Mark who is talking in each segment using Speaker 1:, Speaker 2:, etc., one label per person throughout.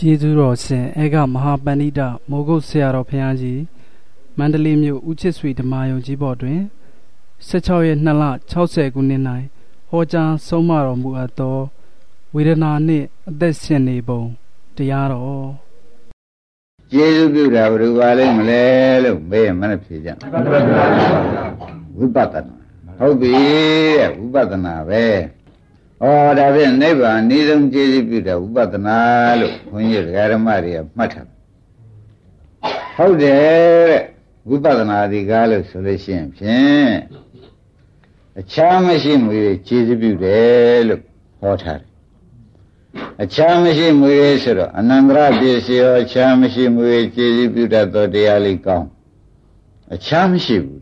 Speaker 1: ကျေးဇူးတော်ရှင်အေကမဟာပန္နိတမိုးကုတ်ဆရာတော်ဘုရားကြီးမန္တလေးမြို့ဦးချစ်ဆွေဓမ္မယုံကြီးဘော်တွင်16ရက်2လ60ခုနှစ်၌ဟောကြားဆုံးမတော်မူအပ်သောဝေဒနာနှင့်အသက်ရှင်နေပုံတရားတော်
Speaker 2: ကျေးဇူးပြုတာဘယ်လိုပါလိမ့်မလဲလို့မေးရင်မနဲ့ဖြေကြဝိပဿနာဟုတ်ပြီတဲ့ဝိပဿနာပဲ ဩဒါဖြင့်နိဗ္ဗာန်ဤဆုံးကျေးဇူးပြုတဲ့ဝိပဿနာလို့ခွန်ကြီးဒကာရမတွေကမှတ်ထားဟုတ်တယ်တဲ့ဝိပဿနာဒီကားလို့ဆိုလို့ရှိရင်ဖြင့်အခြားမရှိမူရကျေးဇူးပြုတယ်လို့ဟောထားတယ်အခြားမရှိမူရဆိုတော့အနန္တရပစ္စည်းရောအခြားမရှိမူရကျေးဇူးပြုတတ်သောတရားလေးကောင်းအခြားမရှိဘူး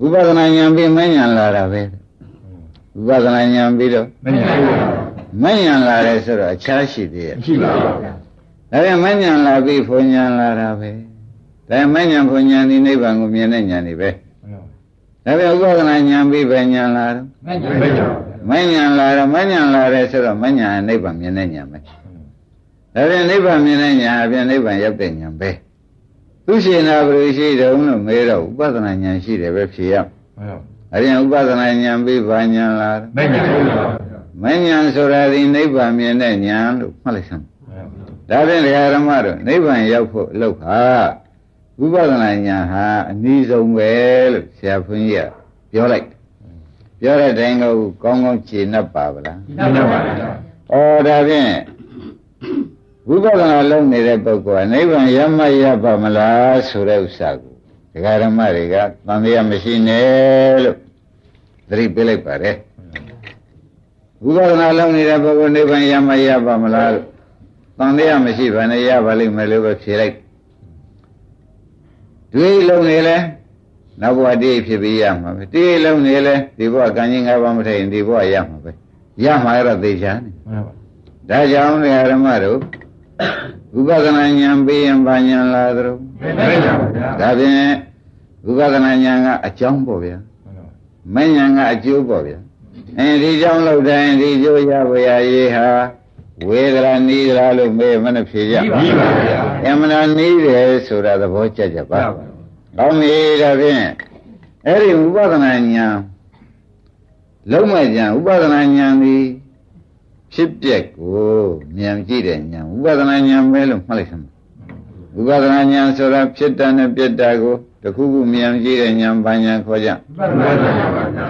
Speaker 2: ဝိပဿနာဉာဏ်ပြီးမဉဏ်လာတာပဲ ဝိပဿနာဉာဏ်ပြီးတော့မဉဏ်မဉဏ်လာတယ်ဆိုတော့အခြားရှိသေးရဲ့ရှိပါဘူးဒါပြန်မဉဏ်လာပြီးဘုံဉဏ်လာတာပဲဒါမဉဏ်ဘုံဉဏ်ဒီနိဗ္ဗာန်ကိုမြင်တဲ့ဉာဏ်တွေပဲဒါပြန်ဥပဒနာဉာဏ်ပြီးပဲဉာဏ်လာတော့မဉဏ်လာတော့မဉဏ်လာတယ်ဆိုတော့မဉဏ်နိဗ္ဗာန်မြင်တဲ့ဉာဏ်ပဲဒါပြန်နိဗ္ဗာန်မြင်တဲ့ဉာဏ်အပြင်နိဗ္ဗာန်ရောက်တဲ့ဉာဏ်ပဲသူရှင်နာဘယ်လိုရှိတယ်လို့မေးတော့ဥပဒနာဉာဏ်ရှိတယ်ပဲဖြေရ အရင်ဥပဒနာဉာဏ်ပြီးဘာဉာဏ်လာမဉဏ်မဉဏ်ဆိုတာဒီနိဗ္ဗာန်မြင်တဲ့ဉာဏ်လို့မှတ်လိုက်စမ်းဒါဖြင့်ဓမ္မတို့နိဗ္ဗာန်ရောက်ဖို့အလုပ်ဟာဝိပဿနာဉာဏ်ဟာအနည်းဆုံးပဲလို့ဆရာဘုန်းကြီးကပြောလိုက်ပြောတဲ့တိုင်းကကောင်းကောင်းခြေနှပ်ပါဗလားနှပ်ပါပါဩဒါဖြင့်ဝိပဿနာလုပ်နေတဲ့ပုဂ္ဂိုလ်ကနိဗ္ဗာန်ရမရပါမလားဆိုတဲ့ဥစ္စာကို ဒကာရမတွေကသံဃာမရှိနဲ့လို့သတိပေးလိုက်ပါတယ်ဝိပဿနာလုပ်နေတဲ့ပုဂ္ဂိုလ်နိဗ္ဗာန်ရမရပါမလားလို့သံဃာမရှိဘဲနဲ့ရပါလိမ့်မယ်လို့ပဲဖြေလိုက်တွေးလုံးနေလဲနောက်ဘဝတည်းဖြစ်ပြီးရမှာပဲတေးလုံးနေလဲဒီဘဝကံကြီးငါးပါးမထိုင်ဒီဘဝရမှာပဲရမှာရတော့သိချာနေဒါကြောင့်ဓမ္မတို့ ဥပဒနာဉာဏ်ပေးရင်ဘာဉာဏ်လာသလဲဒါဖြင့်ဥပဒနာဉာဏ်ကအကြောင်းပေါ့ဗျာမဉာဏ်ကအကျိုးပေါ့ဗျာအဲဒီကြောင့်လို့တိုင်းဒီကျိုးရဝရရေးဟာဝေဒရာနီးဒရာလို့မေးမနှဖြေကြပါဘူးဗျာအမှန်တရားနီးတယ်ဆိုတာသဘောကျကြပါကောင်းပြီဒါဖြင့်အဲ့ဒီဥပဒနာဉာဏ်လုံးမဲ့ဉာဏ်ဥပဒနာဉာဏ်သည် ဖြစ်ပျက်ကိုဉာဏ်ကြည့်တဲ့ဉာဏ်ဥပဒနာဉာဏ်ပဲလို့မှတ်လိုက်စမ်းဥပဒနာဉာဏ်ဆိုတာဖြစ်တာနဲ့ပြက်တာကိုတခုခုဉာဏ်ကြည့်တဲ့ဉာဏ်ဘာဉာဏ်ခေါ်ကြဥပဒနာဉာဏ်ပါဗျာ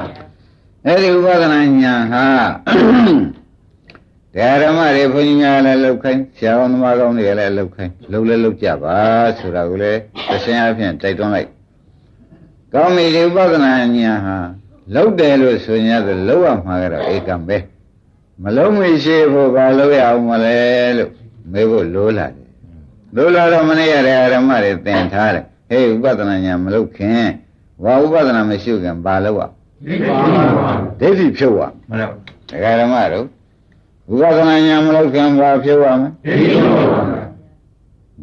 Speaker 2: အဲ့ဒီဥပဒနာဉာဏ်ဟာဓမ္မတွေဘုန်းကြီးများလည်းလောက်ခိုင်းဆရာတော်သမားကောင်းတွေလည်းလောက်ခိုင်းလှုပ်လဲလှုပ်ကြပါဆိုတာကိုလည်းသရှင်အဖြစ်တိုက်တွန်းလိုက်ကောင်းပြီဒီဥပဒနာဉာဏ်ဟာလှုပ်တယ်လို့ဆိုရင်တော့လှုပ်ရမှာကတော့ဧကံပဲ မလုံးမရှိဖို့ဘာလို့ရအောင်မလဲလို့မေးဖို့လိုလာတယ်လိုလာတော့မနေ့ရတဲ့ဓမ္မတွေသင်ထားတယ်ဟေးဥပဒနာညာမလုပ်ခင်ဘာဥပဒနာမရှိခင်ဘာလို့ရဒိဋ္ဌိဖြုတ်ရမလို့ဒကာဓမ္မတို့ဥပဒနာညာမလုပ်ခင်ဘာဖြုတ်ရမလဲ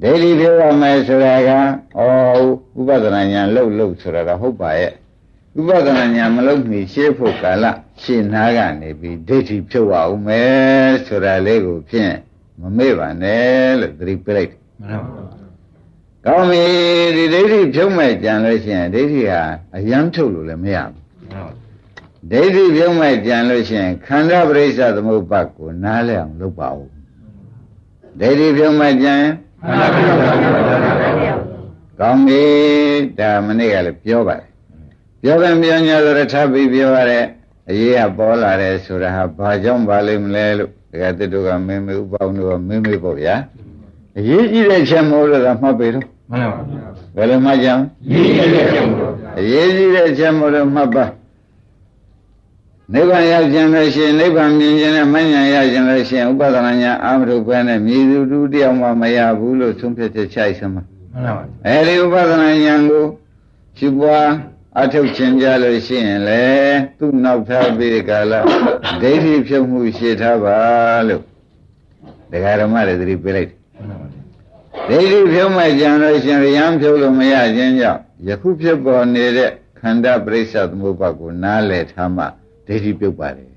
Speaker 2: ဒိဋ္ဌိဖြုတ်ရမယ်ဆိုတာကဩဥပဒနာညာလှုပ်လှုပ်ဆိုတာကဟုတ်ပါရဲ့ ဥပဒနာညာမလုပ်မီရှေးဖို့ကာလရှင်းနာကနေပြီးဒိဋ္ဌိဖြုတ်အောင်မယ်ဆိုတာလေးကိုဖြင့်မမေ့ပါနဲ့လို့သတိပေးလိုက်တယ်မှန်ပါဘူးကောင်းပြီဒီဒိဋ္ဌိဖြုတ်မဲ့ကြံလို့ရှိရင်ဒိဋ္ဌိဟာအယံထုတ်လို့လည်းမရဘူးဒိဋ္ဌိဖြုတ်မဲ့ကြံလို့ရှိရင်ခန္ဓာပရိစ္ဆသမုပ္ပါကိုနားလည်အောင်လုပ်ပါဦးဒိဋ္ဌိဖြုတ်မဲ့ကြံခန္ဓာပရိစ္ဆသမုပ္ပါကောင်းပြီဒါမနေ့ကလည်းပြောပါတယ် ပြောပြန်ပြောညာဆိုတော့ထပ်ပြီးပြောရတဲ့အရေးကပေါ်လာတယ်ဆိုတာဟာဘာကြောင့်ပါလိမ့်မလဲလို့ဒကာတစ်တို့ကမင်းမေဥပေါင်းတို့ကမင်းမေပေါ့ဗျာအရေးကြီးတဲ့ချက်မို့လို့ကမှတ်ပေတော့မှန်ပါဗျာဘယ်လိုမှကြံရေးကြီးတဲ့ချက်မို့အရေးကြီးတဲ့ချက်မို့လို့မှတ်ပါနိဗ္ဗာန်ရောက်ခြင်းလို့ရှိရင်နိဗ္ဗာန်မြင်ခြင်းနဲ့မဉ္ဇဉ်ရခြင်းလို့ရှိရင်ဥပဒနာညာအာမထုပဲနဲ့မြည်သူတူတယောက်မှမရဘူးလို့သုံးဖြတ်ချက်ချိုက်စမ်းမှန်ပါပါအဲဒီဥပဒနာညာကိုရှိပွား အထုတ်ခြင်းကြလို့ရှိရင်လေသူ့နောက်ထားပြီးကာလဒိဋ္ဌိဖြုတ်မှုရှိထားပါလို့ဒကာရမတွေသတိပေးလိုက်ဒိဋ္ဌိဖြုတ်မှကြံလို့ရှင်ရံဖြုတ်လို့မရခြင်းကြောင့်ယခုဖြစ်ပေါ်နေတဲ့ခန္ဓာပရိစ္ဆသမုပ္ပါကိုနားလည်ထားမှဒိဋ္ဌိပြုတ်ပါတယ်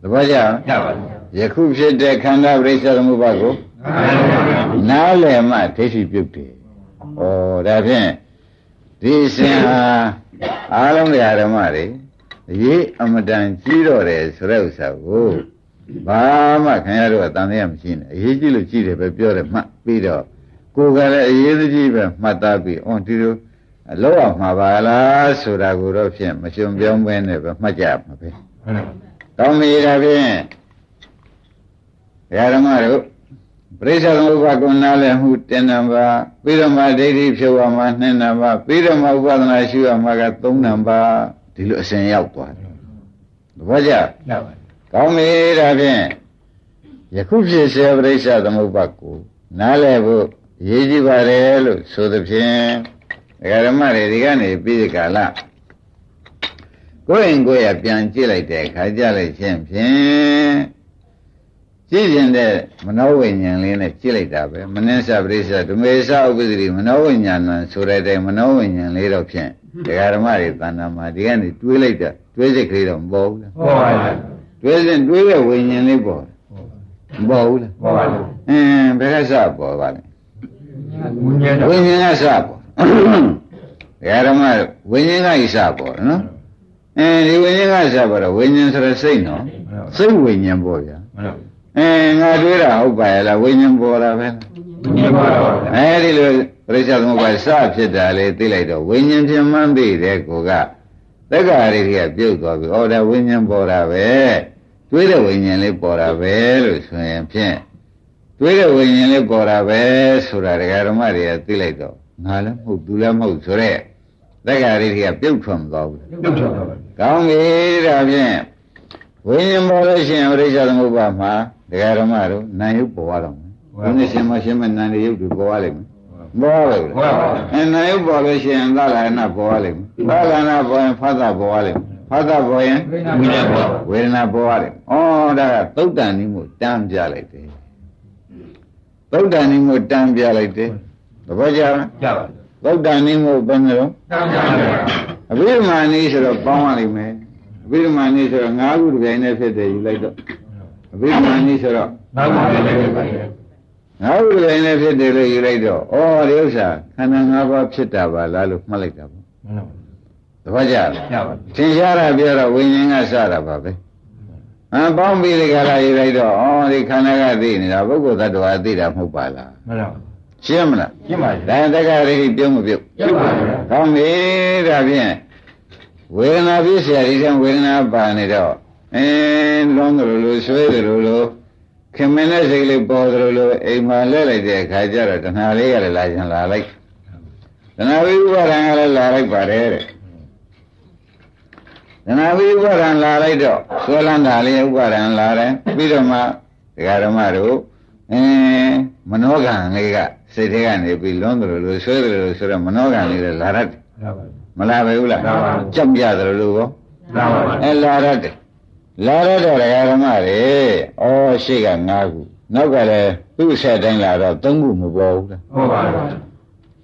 Speaker 2: သဘောကျလားကျပါပြီယခုဖြစ်တဲ့ခန္ဓာပရိစ္ဆသမုပ္ပါကိုနားလည်မှဒိဋ္ဌိပြုတ်တယ်ဩဒါဖြင့် ဒီစဉ်ဟာအားလုံးတရားဓမ္မတွေအရေးအမတန်ကြီးတော့တယ်ဆိုတဲ့ဥစ္စာကိုဘာမှခင်ဗျားတို့ကတန်တရားမရှိနဲ့အရေးကြီးလို့ကြီးတယ်ပဲပြောတယ်မှတ်ပြီးတော့ကိုယ်ကလည်းအရေးကြီးပဲမှတ်သားပြီးအော်ဒီလိုလောက်အောင်မှာပါလားဆိုတာကိုတော့ဖြင့်မရှင်ပြောင်းပဲနဲ့ပဲမှတ်ကြမှာပဲတောင်းမိတာဖြင့်ဘုရားဓမ္မတို့ ပရိစ္ဆေသမုပ္ပါကုဏလည်းမှုတင်နံပါပြီးတော့မှဒိဋ္ဌိဖြုတ်ရမှာနှစ်နံပါပြီးတော့မှဥပဒနာရှုရမှာကသုံးနံပါဒီလိုအစဉ်ရောက်သွားတယ်သဘောကျကောင်းပြီဒါဖြင့်ယခုဖြစ်စေပရိစ္ဆေသမုပ္ပါကိုနားလည်ဖို့ရေးကြည့်ပါတယ်လို့ဆိုသဖြင့်ဒကာဓမ္မတွေဒီကနေပြီးဒီကာလကိုယ်ရင်ကိုယ်ရပြန်ကြည့်လိုက်တဲ့အခါကြလိုက်ခြင်းဖြင့် ကြည့်ရင်တဲ့မနောဝိညာဉ်လေးနဲ့ကြည့်လိုက်တာပဲမနစ္စပရိစ္ဆဓမေသဥပ္ပဒတိမနောဝိညာဏဆိုတဲ့တိုင်မနောဝိညာဉ်လေးတော့ဖြင့်ဒကာဓမ္မတွေတဏ္ဍာမှာဒီကနေတွေးလိုက်တာတွေးစိတ်ကလေးတော့မပေါ်ဘူးလား
Speaker 3: ပေါ်ပါဘူး
Speaker 2: တွေးစဉ်တွေးတဲ့ဝိညာဉ်လေးပေါ်မပေါ်ဘူးလား
Speaker 3: ပေါ်ပါဘူး
Speaker 2: အင်းဘယ်ကစပေါ်ပါလဲ
Speaker 3: ဝိညာဉ်
Speaker 2: ဝိညာဉ်ကစပေါ်ဒကာဓမ္မဝိညာဉ်ကစပေါ်နော်အဲဒီဝိညာဉ်ကစပေါ်တော့ဝိညာဉ်ဆိုတဲ့စိတ်နော်စိတ်ဝိညာဉ်ပေါ်ဗျာ အဲငါတွေးတာဟုတ်ပါရဲ့လားဝိညာဉ်ပေါ်တာပဲ
Speaker 3: ဝိညာဉ်ပေါ်တာ
Speaker 2: အဲဒီလိုပရိစ္ဆေသမုပ္ပါစဖြစ်တာလေသိလိုက်တော့ဝိညာဉ်ဖြစ်မှန်းသိတဲ့ကိုကသက္ကာရိကပြုတ်သွားပြီဩဒါဝိညာဉ်ပေါ်တာပဲတွေးတဲ့ဝိညာဉ်လေးပေါ်တာပဲလို့ဆိုရင်ဖြင့်တွေးတဲ့ဝိညာဉ်လေးပေါ်တာပဲဆိုတာဒကာဓမ္မတွေကသိလိုက်တော့ငါလည်းမဟုတ်သူလည်းမဟုတ်ဆိုတဲ့သက္ကာရိကပြုတ်ထွက်မသွားဘူး
Speaker 3: ပြုတ်ထွက်သွားပါ
Speaker 2: ကောင်းပြီဒါဖြင့်ဝိညာဉ်ပေါ်လို့ရှိရင်ပရိစ္ဆေသမုပ္ပါမှာ ဒကာဓမ္မတို့နာယုတ်ပေါ်ရတော့မယ်ဘုန်းရှင်မရှင်မနာယုတ်တွေပေါ်ရလိမ့်မယ်ပေါ်ရလို့အဲနာယုတ်ပေါ်လို့ရှိရင်သာလနာပေါ်ရလိမ့်မယ်သာလနာပေါ်ရင်ဖသပေါ်ရလိမ့်မယ်ဖသပေါ်ရင်
Speaker 3: ဝိညာဉ်ပေါ်
Speaker 2: ဝေဒနာပေါ်ရတယ်။ဩဒါကသုတ်တန်နည်းမို့တန်းပြလိုက်တယ်။သုတ်တန်နည်းမို့တန်းပြလိုက်တယ်။သဘောကျလား။
Speaker 3: ကျပါပြီ။
Speaker 2: သုတ်တန်နည်းမို့ဘယ်လို
Speaker 3: တန်းပြလိုက်။
Speaker 2: အဘိဓမ္မာနည်းဆိုတော့ပေါင်းရလိမ့်မယ်။အဘိဓမ္မာနည်းဆိုတော့၅ခုတစ်ပြိုင်တည်းဖြစ်တယ်ယူလိုက်တော့ အဘိဓမ္မာနည်းဆိုတော့
Speaker 3: ၅ခုတစ်ပြိုင်တည်းဖြစ်တယ်
Speaker 2: ငါဥပဒေနဲ့ဖြစ်တယ်လို့ယူလိုက်တော့ဩဒီဥစ္စာခန္ဓာ၅ပါးဖြစ်တာပါလားလို့မှတ်လိုက်တာပေါ့မှန်ပါဘူးတပည့်ကြလားသင်ရှားတာပြောတော့ဝိညာဉ်ကစတာပါပဲဟမ်ပေါင်းပြီးဒီကလာယူလိုက်တော့ဩဒီခန္ဓာကသိနေတာပုဂ္ဂိုလ်သတ္တဝါသိတာမဟုတ်ပါလား
Speaker 3: မှန်ပါဘူး
Speaker 2: ရှင်းမလား
Speaker 3: ရှင်းပါပြီ
Speaker 2: ဒါတက္ကရာကြီးပြုံးမပြုတ်
Speaker 3: ပြုတ်ပါပြီ
Speaker 2: ကောင်းပြီဒါဖြင့်ဝေဒနာပြည့်စရာဒီကံဝေဒနာပါနေတော့ အင်းလုံးတယ်လို့ဆွဲတယ်လို့ခင်မင်းတဲ့စိတ်လေးပေါ်သလိုလိုအိမ်မှာလဲလိုက်တဲ့အခါကျတော့တဏှာလေးကလည်းလာရင်လာလိုက်တဏှာဝိဥပါဒံကလည်းလာလိုက်ပါတယ်တဲ့တဏှာဝိဥပါဒံလာလိုက်တော့ဆွဲလန်းတာလေးဥပါဒံလာတယ်ပြီးတော့မှဒကာဓမ္မတို့အင်းမနောကံလေးကစိတ်ထဲကနေပြီးလွန်းတယ်လို့ဆွဲတယ်လို့ဆိုတော့မနောကံလေးလည်းလာရတယ်မလာပဲဘူးလားကြောက်ကြတယ်လို့ကောအဲလာရတယ် လာရတဲ့ဓမ္မတွေဩရှိက၅ခုနောက်ကလည်းသူ့ဆက်တိုင်းလာတော့၃ခုမပေါ်ဘူးလား
Speaker 3: ဟုတ်ပါဘူး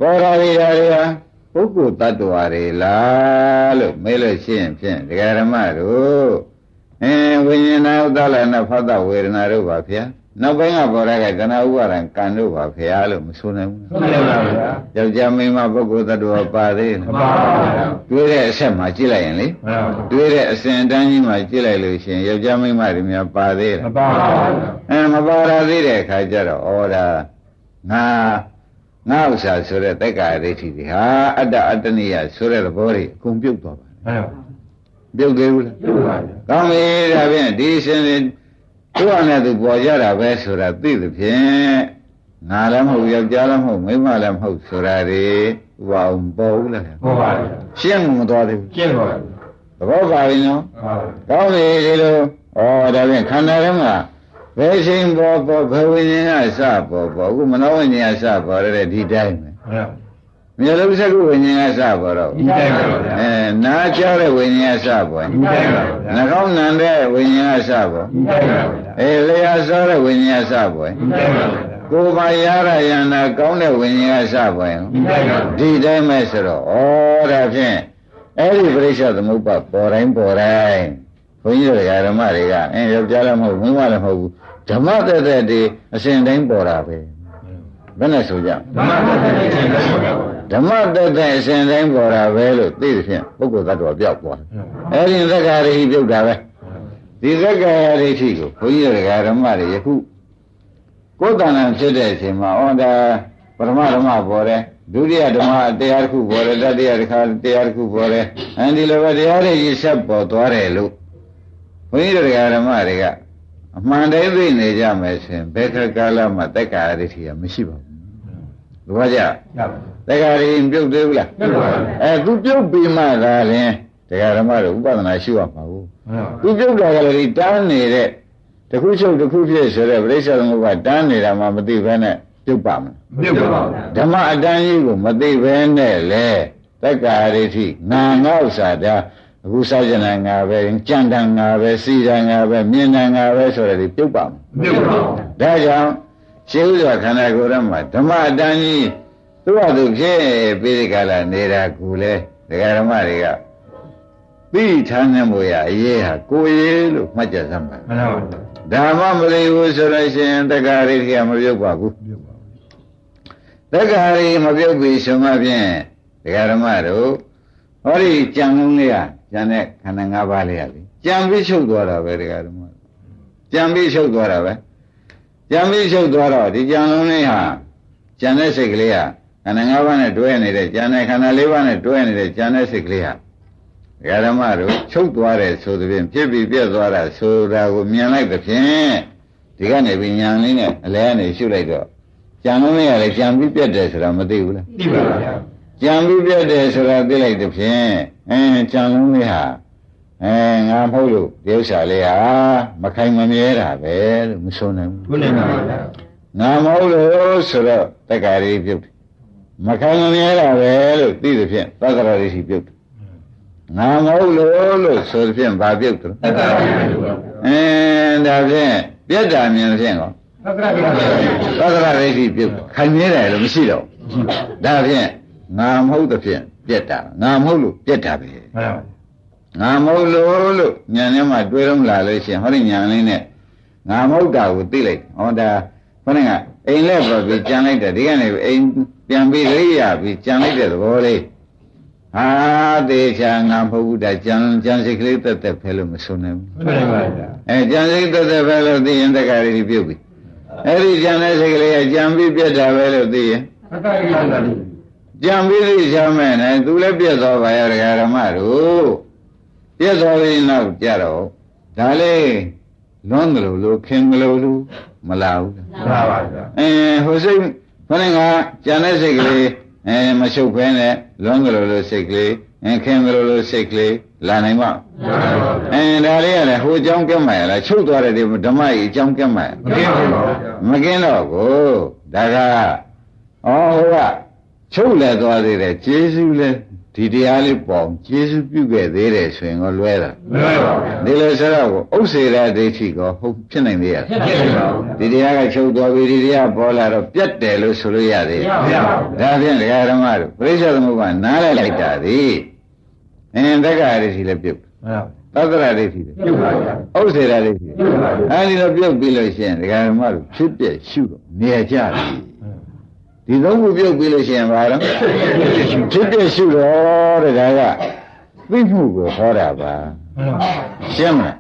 Speaker 2: ပေါ်တာတွေဒါတွေဟာပုဂ္ဂိုလ်တ attva တွေလားလို့မေးလို့ရှိရင်ဖြင့်ဓမ္မတို့အင်းဝိညာဏဥဒ္ဒလနဲ့ဖတ်တဝေဒနာတို့ပါဗျာ နောက်ပိုင်းကပေါ်လာတဲ့ကနာဥပါဒံကံတို့ပါဖရာလို့မဆိုနိုင်ဘူး
Speaker 3: ဆိုနိုင်ပါဗျာ
Speaker 2: ယောက်ျားမိန်းမပုဂ္ဂိုလ်သတ္တဝါပါသေး
Speaker 3: တယ်မပါပါ
Speaker 2: ဘူးတွေးတဲ့အဆက်မှာကြည့်လိုက်ရင်လေတွေးတဲ့အစဉ်အတန်းကြီးမှာကြည့်လိုက်လို့ရှိရင်ယောက်ျားမိန်းမတွေများပါသေးတယ်
Speaker 3: မပါပါဘူး
Speaker 2: အဲမပါရသေးတဲ့အခါကျတော့ဩဒါငါငါဥစ္စာဆိုတဲ့တက္ကာဒိဋ္ဌိတွေဟာအတ္တအတ္တနိယဆိုတဲ့သဘောတွေအကုန်ပြုတ်သွားပါတယ်
Speaker 3: မှန်ပါ
Speaker 2: ပြုတ်သေးဘူးလား
Speaker 3: ပြုတ်ပါပြီ
Speaker 2: ကောင်းပြီဒါဖြင့်ဒီရှင် သူ့အနဲ့သူပေါ်ကြတာပဲဆိုတာသိသဖြင့်ငါလည်းမဟုတ်ယောက်ျားလည်းမဟုတ်မိန်းမလည်းမဟုတ်ဆိုတာတွေဥပအောင်ပေါ်ဘူးလား
Speaker 3: ပေါ်ပါပြီ
Speaker 2: ရှင်းမသွားသေးဘူး
Speaker 3: ရှင်းပါပြီ
Speaker 2: သဘောပါပြီနော်
Speaker 3: ဟုတ်
Speaker 2: ကောင်းပြီဒီလိုဩဒါဖြင့်ခန္ဓာထဲမှာဘယ်ချိန်ပေါ်ပေါ်ဘယ်ဝိညာဉ်ကစပေါ်ပေါ်အခုမနောဝိညာဉ်ကစပေါ်ရတဲ့ဒီတိုင်းပဲ
Speaker 3: ဟုတ်
Speaker 2: မြေလုံးစကုဝိညာဉ်ကစပေါ်တော့
Speaker 3: ဒီတိုင်းပါဗျာ
Speaker 2: အဲနားချတဲ့ဝိညာဉ်ကစပေါ်
Speaker 3: ဒီတိုင်းပါဗျာ
Speaker 2: နှာခေါင်းနံတဲ့ဝိညာဉ်ကစပေါ်
Speaker 3: ဒီတိုင်းပါဗျာ
Speaker 2: အေးလျာစောတဲ့ဝိညာဉ်ကစပေါ်
Speaker 3: ဒီတိုင်းပါဗျာ
Speaker 2: ကိုယ်ပါရရယန္တာကောင်းတဲ့ဝိညာဉ်ကစပေါ်ရင်
Speaker 3: ဒီတိုင်းပါ
Speaker 2: ဒီတိုင်းပဲဆိုတော့ဩဒါဖြင့်အဲ့ဒီပရိစ္ဆေသမုပ္ပါပေါ်တိုင်းပေါ်တိုင်းဘုန်းကြီးတို့ဓမ္မတွေကအဲယောက်ျားလည်းမဟုတ်ဘူးမိန်းမလည်းမဟုတ်ဘူးဓမ္မသက်သက်ဒီအစဉ်တိုင်းပေါ်တာပဲ ဘယ်နဲ့ဆိုကြ
Speaker 3: ဓမ္မသစ္စာအရှင်တိုင်းပေါ်တာပါ
Speaker 2: ဓမ္မသက်သက်အစဉ်တိုင်းပေါ်တာပဲလို့သိသဖြင့်ပုဂ္ဂိုလ်သတ္တဝါပြောက်သွားတယ်အဲ့ဒီသက္ကာရိပြုတ်တာပဲဒီသက္ကာရိရှိကိုဘုန်းကြီးတွေကဓမ္မတွေယခုကိုယ်တဏ္ဍဖြစ်တဲ့အချိန်မှာဩဒါပရမဓမ္မပေါ်တယ်ဒုတိယဓမ္မတရားတစ်ခုပေါ်တယ်တတိယတစ်ခါတရားတစ်ခုပေါ်တယ်အဲဒီလိုပဲတရားတွေကြီးဆက်ပေါ်သွားတယ်လို့ဘုန်းကြီးတွေကဓမ္မတွေကအမှန်တိုင်းသိနေကြမယ်ဆိုရင်ဘယ်ခါကာလမှသက္ကာရိရှိကမရှိပါဘူး။ ဘာကြ
Speaker 3: ရပါ
Speaker 2: သက္ကာရိပြုတ်သေးဘူးလား
Speaker 3: ပြုတ်ပါဘူး
Speaker 2: အဲသူပြုတ်ပြီးမှသာလင်တရားဓမ္မတို့ဥပဒနာရှိရမှာဘူး
Speaker 3: မှန်ပါ
Speaker 2: သူပြုတ်တာကလည်းဒီတန်းနေတဲ့တစ်ခုချုပ်တစ်ခုဖြစ်ဆိုတဲ့ပြိဿသမုပ္ပါတန်းနေတာမှမသိဘဲနဲ့ပြုတ်ပါမယ်
Speaker 3: ပြုတ်ပါဘူး
Speaker 2: ဓမ္မအတန်းကြီးကိုမသိဘဲနဲ့လေတက္ကာရိထိငါငေါ့စာတာအခုစာကျင်တာငါပဲကြံတန်ငါပဲစီတန်ငါပဲမြင်တန်ငါပဲဆိုတဲ့ဒီပြုတ်ပါမယ်
Speaker 3: ပြုတ်ပါဘူး
Speaker 2: ဒါကြောင့် ရှင်းဥစွာခန္ဓာကိုယ်ရမှာဓမ္မအတန်းကြီးသူ့ဟာသူဖြစ်ပြီးဒီကလာနေတာကူလဲဒကာဓမ္မတွေကသိထားနေမို့ရအရေးဟာကိုယ်ရေးလို့မှတ်ကြစမ်းပါ
Speaker 3: မှန်ပါဘူး
Speaker 2: ဓမ္မမသိဘူးဆိုလို့ရှိရင်တက္ကရာတွေကမပြုတ်ပါဘူး
Speaker 3: ပြုတ်ပါဘူး
Speaker 2: တက္ကရာတွေမပြုတ်ပြီဆိုမှဖြင့်ဒကာဓမ္မတို့ဟောဒီကြံလုံးလေးကကြံတဲ့ခန္ဓာ၅ပါးလေးကလေကြံပြီးချုပ်သွားတာပဲဒကာဓမ္မကြံပြီးချုပ်သွားတာပဲ ကြံပြီးချုပ်သွားတော့ဒီကြံလုံးလေးဟာကြံတဲ့စိတ်ကလေးဟာခန္ဓာ၅ပါးနဲ့တွဲနေတဲ့ကြံတဲ့ခန္ဓာ၄ပါးနဲ့တွဲနေတဲ့ကြံတဲ့စိတ်ကလေးဟာဒကာဓမ္မတို့ချုပ်သွားတယ်ဆိုသဖြင့်ဖြစ်ပြီးပြက်သွားတာဆိုတာကိုမြင်လိုက်သဖြင့်ဒီကနေပြီးညာလေးနဲ့အလဲကနေရှုလိုက်တော့ကြံလုံးလေးကလည်းကြံပြီးပြက်တယ်ဆိုတာမသိဘူးလား
Speaker 3: သိပါဗျာ
Speaker 2: ကြံပြီးပြတ်တယ်ဆိုတာသိလိုက်တဲ့ဖြင့်အင်းကြံလုံးလေးဟာ အဲငါမဟုတ်လို့ဒီဥစ္စာလေးဟာမခိုင်မမြဲတာပဲလို့မဆိုနိုင်ဘူး
Speaker 3: ဘုနေပါဗျာ
Speaker 2: ငါမဟုတ်လို့ဆိုတော့တက္ကရာကြီးပြုတ်တယ်မခိုင်မမြဲတာပဲလို့သိတဲ့ဖြင့်သက္ကရာကြီးပြုတ်တယ်ငါမဟုတ်လို့လို့ဆိုတဲ့ဖြင့်ဘာပြုတ်တယ်
Speaker 3: သက္ကာရိပြုတ်ပါ
Speaker 2: အင်းဒါဖြင့်ပြတ်တာမြင်တဲ့ဖြင့်ကော
Speaker 3: သက္ကာရိပြုတ်
Speaker 2: သက္ကရာကြီးပြုတ်တယ်ခိုင်မြဲတယ်လို့မရှိတော့ဘူးဒါဖြင့်ငါမဟုတ်တဲ့ဖြင့်ပြတ်တာငါမဟုတ်လို့ပြတ်တာပဲ
Speaker 3: မှန်ပါဘူး
Speaker 2: ငါမဟုတ်လို့လို့ညာထဲမှာတွေးတော့လာလို့ရှိရင်ဟောဒီညာလေးနဲ့ငါမဟုတ်တာကိုသိလိုက်ဟောဒါခொနဲ့ကအိမ်လက်ပေါ်ပြီးကြံလိုက်တယ်ဒီကနေအိမ်ပြန်ပြီးရိရပြီးကြံလိုက်တဲ့သဘောလေးဟာသေးချာငါမဟုတ်ဘူးဒါကြံကြံစိတ်ကလေးတက်တက်ဖဲလို့မဆုံးနိုင်ဘူး
Speaker 3: ဘုနေပါဗျာ
Speaker 2: အဲကြံစိတ်တက်တက်ဖဲလို့သိရင်တက္ကရာကြီးပြုတ်ပြီအဲ့ဒီကြံတဲ့စိတ်ကလေးကကြံပြီးပြတ်တာပဲလို့သိရင်
Speaker 3: သက္ကာရိပြုတ်တာလေ
Speaker 2: ကြံပြီးသိချမဲ့နဲ့သူလည်းပြတ်သွားပါရဲ့ဒကာရမတို့ ပြတ်သွားပြီးနောက်ကြတော့ဒါလေးလွန်းတယ်လို့လို့ခင်တယ်လို့လို့မလာဘူး
Speaker 3: မှန်ပါပါဗျာ
Speaker 2: အဲဟိုစိတ်ခொနဲ့ကကြံတဲ့စိတ်ကလေးအဲမချုပ်ဖဲနဲ့လွန်းတယ်လို့လို့စိတ်ကလေးအဲခင်တယ်လို့လို့စိတ်ကလေးလာနိုင်ပါ
Speaker 3: မှန်ပါပါဗျာ
Speaker 2: အဲဒါလေးကလည်းဟိုအကြောင်းကက်မှရလားချုပ်သွားတဲ့ဒီဓမ္မကြီးအကြောင်းကက်မှရ
Speaker 3: မကင်းပါဘူးဗျာ
Speaker 2: မကင်းတော့ကိုဒါကဩဟိုကချုပ်လဲသွားသေးတယ်ကျေးဇူးလဲ ဒီတရားလေးပေါ့ကျေးဇူးပြုခဲ့သေးတယ်ဆိုရင်ก็လွဲတာ
Speaker 3: မလွယ်ပါဘူးဗျာ
Speaker 2: ဒီလိုဆိုတော့ကိုဥစ္စေရဒိဋ္ဌိကိုဟုတ်ဖြစ်နိုင်သေးရဲ့
Speaker 3: ဖြစ်နေပါဘူး
Speaker 2: ဒီတရားကချုပ်သွားပြီဒီတရားပေါ်လာတော့ပြတ်တယ်လို့ဆိုလို့ရသေးတယ်
Speaker 3: မရပါဘူး
Speaker 2: ဒါဖြင့်ဒကာဓမ္မတို့ပြိဿသမုပ္ပါနားလိုက်လိုက်တာဒီအင်းတက္ကရာဒိဋ္ဌိလည်းပြုတ်
Speaker 3: မှန်ပါ
Speaker 2: သတ္တရာဒိဋ္ဌိလည်း
Speaker 3: ပြုတ်ပါဗျာ
Speaker 2: ဥစ္စေရဒိဋ္ဌိလည်း
Speaker 3: ပြုတ်ပါဗျာ
Speaker 2: အဲဒီတော့ပြုတ်ပြီးလို့ရှိရင်ဒကာဓမ္မတို့ဖြစ်ပြက်ရှုတော့နေကြပြီ ဒီသုံးခုပြုတ်ပြီးလို့ရှိရင်ဘာလို့ဖြစ်ပြက်ရှုတော့တဲ့ဒါကသိမှုကိုဟောတာပါ
Speaker 3: မှန်ပါ
Speaker 2: ရှင်းမလား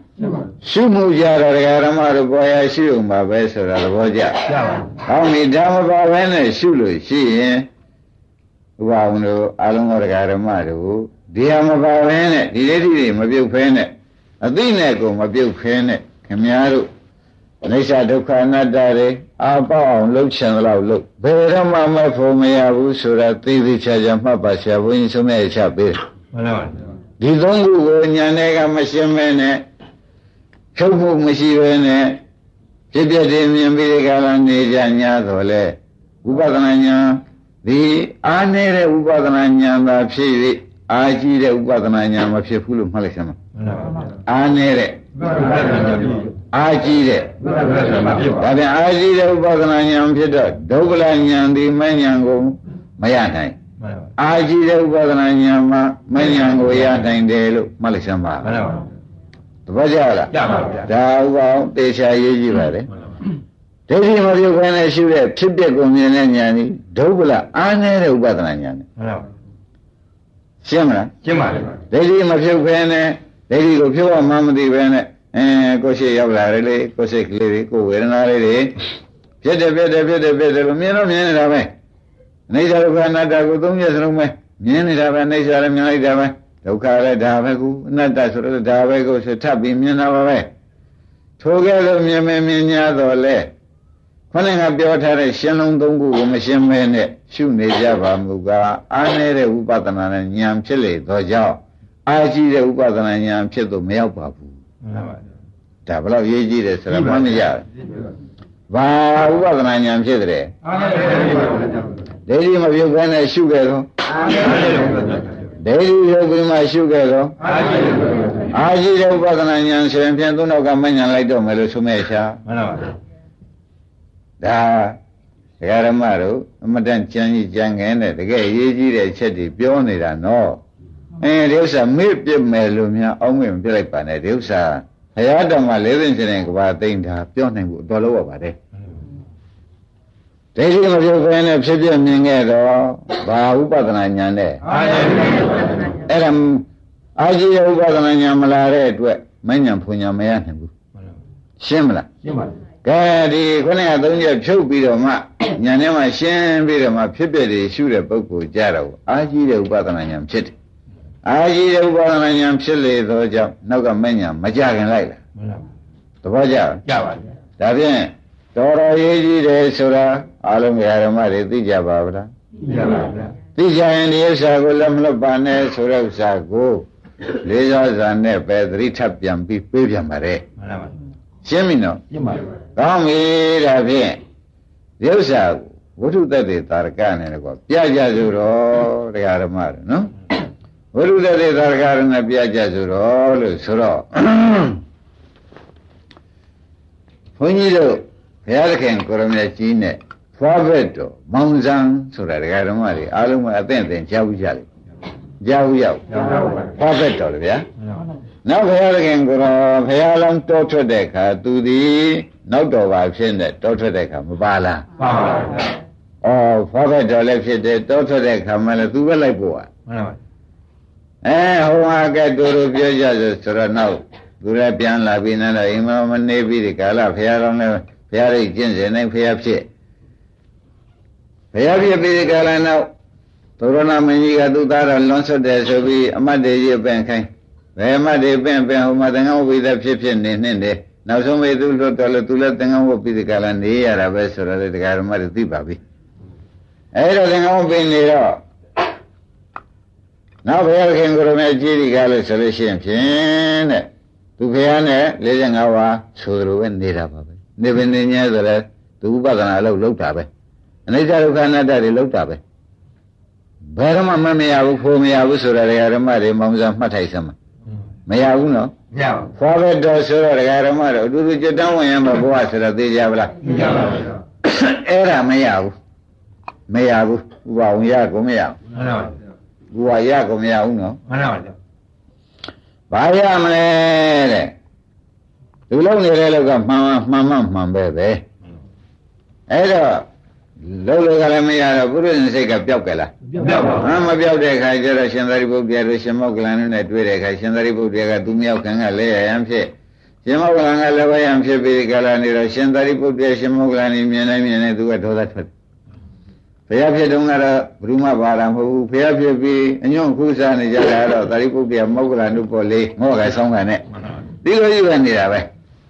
Speaker 2: ရှုမှုကြတော့ဒကာဓမ္မတို့ပေါ်ရရှုုံပါပဲဆိုတာသဘောကျ
Speaker 3: ရပါ
Speaker 2: ဟောမိဓမ္မပါပဲနဲ့ရှုလို့ရှိရင်ဥပအောင်တို့အလုံးစုံဒကာဓမ္မတို့ဒီဟာမပါပဲနဲ့ဒီလေးတွေမပြုတ်ဖဲနဲ့အသိနဲ့ကိုမပြုတ်ဖဲနဲ့ခင်များတို့ အနိစ္စဒုက္ခအနတ္တတွေအာပေါအောင်လှုပ်ချင်သလောက်လှုပ်ဘယ်တော့မှမဖို့မရဘူးဆိုတာသိသိချာချာမှတ်ပါဆရာဘုန်းကြီးဆုံးမဲ့ချပေးတယ်
Speaker 3: မှန်ပါဗျာ
Speaker 2: ဒီသုံးခုကိုညာနဲ့ကမရှင်းမဲနဲ့ချုပ်ဖို့မရှိပဲနဲ့ဖြစ်ဖြစ်တည်မြင်ပြီးဒီကလာနေကြညာတော့လေဝိပဿနာညာဒီအားနေတဲ့ဝိပဿနာညာသာဖြစ်၍အားကြီးတဲ့ဝိပဿနာညာမဖြစ်ဘူးလို့မှတ်လိုက်စမ်းပါ
Speaker 3: မှန်ပါဗျာ
Speaker 2: အားနေတဲ့
Speaker 3: ဘုရားဗျာပြုတ်
Speaker 2: အားကြီးတဲ့
Speaker 3: ဘုရားဗျာမဖြစ်ပါ
Speaker 2: ဒါပြန်အားကြီးတဲ့ဝိပဿနာဉာဏ်ဖြစ်တော့ဒုက္ခလဉာဏ်ဒီမဉာဏ်ကိုမရနိုင်
Speaker 3: မှန်ပါ
Speaker 2: အားကြီးတဲ့ဝိပဿနာဉာဏ်မှာမဉာဏ်ကိုရနိုင်တယ်လို့မှတ်လိုက်စမ်းပါ
Speaker 3: မှန်ပါ
Speaker 2: တပတ်ကြလား
Speaker 3: ရပါဗျာ
Speaker 2: ဒါဥပအောင်တေချာရေးကြည့်ပါလေဒိဋ္ဌိမပြုတ်ခိုင်းတဲ့ရှုတဲ့ဖြစ်ပျက်ကိုမြင်တဲ့ဉာဏ်ဤဒုဗ္ဗလအားနေတဲ့ဥပဒနာဉာဏ်နဲ့
Speaker 3: မှန်ပါ
Speaker 2: ရှင်းမလား
Speaker 3: ကျင့်ပါလေ
Speaker 2: ဒိဋ္ဌိမဖြုတ်ခဲနဲ့ဒိဋ္ဌိကိုဖြုတ်အောင်မှမသိပဲနဲ့ အဲကိုယ်ရှိရောက်လာတယ်လေကိုယ်စိတ်ကလေးတွေကိုယ်ဝေဒနာလေးတွေဖြစ်တယ်ဖြစ်တယ်ဖြစ်တယ်ဖြစ်တယ်လို့မြင်တော့မြင်နေတာပဲအိဋ္ဌဒုက္ခအနတ္တကိုသုံးရစလုံးပဲမြင်နေတာပဲအိဋ္ဌလည်းမြင်လိုက်တာပဲဒုက္ခလည်းဒါပဲကူအနတ္တဆိုတော့ဒါပဲကိုဆိုထပ်ပြီးမြင်တာပါပဲထိုကဲ့သို့မြင်မမြင်냐တော့လေခொနဲ့ကပြောထားတဲ့ရှင်းလုံးသုံးခုကိုမရှင်းမဲနဲ့ရှုနေကြပါမူကားအားနေတဲ့ဥပဒနာနဲ့ဉာဏ်ဖြစ်လေတော့ကြောင့်အားကြီးတဲ့ဥပဒနာဉာဏ်ဖြစ်တော့မရောက်ပါဘူး
Speaker 3: မှန်ပါ
Speaker 2: ဒါဘယ်လောက်ရေးကြည့်တယ်ဆိုတော့မှမရဘူးဘာဥပဒနာဉာဏ်ဖြစ်တဲ့
Speaker 3: အားလည်းပါဗျာ
Speaker 2: ဒိဋ္ဌိမပြုတ်ဘဲနဲ့ရှုခဲ့တော့
Speaker 3: အားလည်းပါဗျာ
Speaker 2: ဒိဋ္ဌိရုပ်ပြီးမှရှုခဲ့တော့
Speaker 3: အားလည်းပါဗျာ
Speaker 2: အားကြီးတဲ့ဥပဒနာဉာဏ်ဆိုရင်ပြန်သူ့နောက်ကမဉဏ်လိုက်တော့မယ်လို့ဆိုမဲ့ရှာ
Speaker 3: မှန်ပါဗျာ
Speaker 2: ဒါဒကာရမတို့အမတန်ကြမ်းကြီးကြမ်းငယ်နဲ့တကယ်ရေးကြီးတဲ့အချက်တွေပြောနေတာနော် အဲဒီဥစ္စာမေ့ပြစ်မယ်လို့များအောင်းမေ့မပြစ်လိုက်ပါနဲ့ဒီဥစ္စာဘုရားတော်မှာလေးသိင်ရှင်တဲ့ကဘာသိမ့်တာပြောနိုင်ဖို့အတော်လို့ရပါတယ်ဒိဋ္ဌိမပြုတ်ဘဲနဲ့ဖြစ်ဖြစ်မြင်ခဲ့တော့ဘာဥပဒနာဉာဏ်နဲ့
Speaker 3: အားလည်းပါဗျာ
Speaker 2: အဲ့ဒါအာကြီးရဲ့ဥပဒနာဉာဏ်မလာတဲ့အတွက်မဉဏ်ဖွဉဏ်မရနိုင်ဘူးရှင်းမလား
Speaker 3: ကျင့်ပါလေ
Speaker 2: ကဲဒီခုနကသုံးချက်ဖြုတ်ပြီးတော့မှဉာဏ်ထဲမှာရှင်းပြီးတော့မှဖြစ်ဖြစ်တွေရှုတဲ့ပုဂ္ဂိုလ်ကြတော့အာကြီးတဲ့ဥပဒနာဉာဏ်ဖြစ်တယ် အာကြီးတဲ့ဥပဒနာဉာဏ်ဖြစ်လေသောကြောင့်နောက်ကမဉဏ်မကြခင်လိုက်လာ
Speaker 3: မှန်ပါ
Speaker 2: သဘောကျလား
Speaker 3: ကြပါလေ
Speaker 2: ဒါဖြင့်တော်တော်ရေးကြီးတယ်ဆိုတာအားလုံးဓမ္မတွေသိကြပါဗလား
Speaker 3: ကြပါဗျာ
Speaker 2: သိကြရင်ဒီဥစ္စာကိုလက်မလွတ်ပါနဲ့ဆိုတဲ့ဥစ္စာကိုလေးစားစွာနဲ့ပဲသတိထပ်ပြန်ပြီးပေးပြန်ပါတယ်
Speaker 3: မှန်ပါ
Speaker 2: ရှင်းပြီနော်
Speaker 3: ကျင့်ပါလေ
Speaker 2: ကောင်းပြီဒါဖြင့်ဒီဥစ္စာကိုဝိထုသက်သေတာရကနဲ့လည်းကွာပြကြဆိုတော့တရားဓမ္မတွေနော် ဝိထုသက်သေတာရကနဲ့ပြကြဆိုတော့လို့ဆိုတော့ဘုန်းကြီးတို့ဘုရားသခင်ကိုရမေကြီးနဲ့ဖွားဘက်တော်မောင်ဇံဆိုတာတရားဓမ္မတွေအားလုံးကအသင့်အသင့်ကြားဘူးကြလိမ့်ကြားဘူးရောက်
Speaker 3: ကြပါပါ
Speaker 2: ဖွားဘက်တော်လေဗျာ
Speaker 3: မှန်ပါ
Speaker 2: နောက်ဘုရားသခင်ကိုယ်တော်ဘုရားလောင်းတောထွက်တဲ့အခါသူသည်နောက်တော်ပါဖြစ်နေတောထွက်တဲ့အခါမပါလား
Speaker 3: ပါပါဗျာ။
Speaker 2: အော်ဖွားဘက်တော်လည်းဖြစ်တယ်တောထွက်တဲ့အခါမှလည်းသူပဲလိုက်ဖို့อ่ะ
Speaker 3: မှန်ပါ။
Speaker 2: အဲဟိုဟာကဲတူတူပြောကြဆိုဆိုတော့နောက်သူလည်းပြန်လာပြီးနေတော့အိမ်မမနေပြီးဒီကာလဘုရားလောင်းလည်းဘုရားရိတ်ကျင့်စဉ်နဲ့ဘုရားဖြစ်ဘုရားဖြစ်ပြီးဒီကာလနောက်သုရဏမင်းကြီးကသူ့သားတော်လွန်ဆွတ်တယ်ဆိုပြီးအမတ်တေကြီးပင်ခိုင်းဘယ်အမတ်တေပင်ပင်ဟိုမှာသံဃာဝိသဖြစ်ဖြစ်နေနှင့်တယ်နောက်ဆုံးမေသူလွတ်တော်လို့သူလည်းသံဃာဝပြီးဒီကာလနေရတာပဲဆိုတော့လေတရားဓမ္မတွေသိပါပြီအဲ့တော့သံဃာဝပြီးနေတော့ နောက်ဘုရားခင်ကိုရမေအကြီးဒီကားလို့ဆိုလို့ရှိရင်ဖြင့်တဲ့သူဘုရားနဲ့45ဝါဆိုလိုပဲနေတာပါပဲနေပင်နေညဲဆိုလဲသူဥပဒနာလို့လောက်တာပဲအနိစ္စဒုက္ခအနတ္တတွေလောက်တာပဲဘယ်တော့မှမမရဘူးဖို့မရဘူးဆိုတာတရားဓမ္မတွေမောင်စားမှတ်ထိုက်စမ်းမရဘူးနော်
Speaker 3: ညပါ
Speaker 2: ဖွာဘက်တော်ဆိုတော့တရားဓမ္မတော်အတူတူကြက်တန်းဝင်ရမှာဘဝဆိုတော့သိကြပါလား
Speaker 3: ကြပါဗျာ
Speaker 2: အဲ့ဒါမရဘူးမရဘူးဥပအောင်ရကုန်မရ
Speaker 3: မှန်ပါ
Speaker 2: ဘူးဥပရကုန်မရဘူးနော်
Speaker 3: မှန်ပါဗျာ
Speaker 2: ဘာရမလဲတဲ့သူလုံးနေတဲ့လောက်ကမှန်မှန်မှန်မှန်ပဲပဲအဲ့တော့လုံးလို့ကလည်းမရတော့ပုရိသစိတ်ကပျောက်ကြလား
Speaker 3: ပြောပါ
Speaker 2: ဟာမပြောက်တဲ့ခါကျတော့ရှင်သာရိပုတ္တရာတို့ရှင်မောက္ကလန်တို့နဲ့တွေ့တဲ့ခါရှင်သာရိပုတ္တရာကသူမြောက်ခံကလဲရရန်ဖြစ်ရှင်မောက္ကလန်ကလည်းဝရံဖြစ်ပြီးကလာနေတော့ရှင်သာရိပုတ္တရာရှင်မောက္ကလန်นี่မြင်နေမြင်နေသူကဒေါသထွက် ဘုရားဖြစ်တုန်းကတော့ဘုရုမဘာရမဟုတ်ဘူးဘုရားဖြစ်ပြီးအညွန့်ခုစားနေကြတာတော့သာရိပုတ္တရာမောက္ကလန်တို့ပေါ်လေးငေါ့ကဆောင်းကန်နဲ့
Speaker 3: မှန်ပါ
Speaker 2: ဒီလိုကြီးပဲနေတာပဲ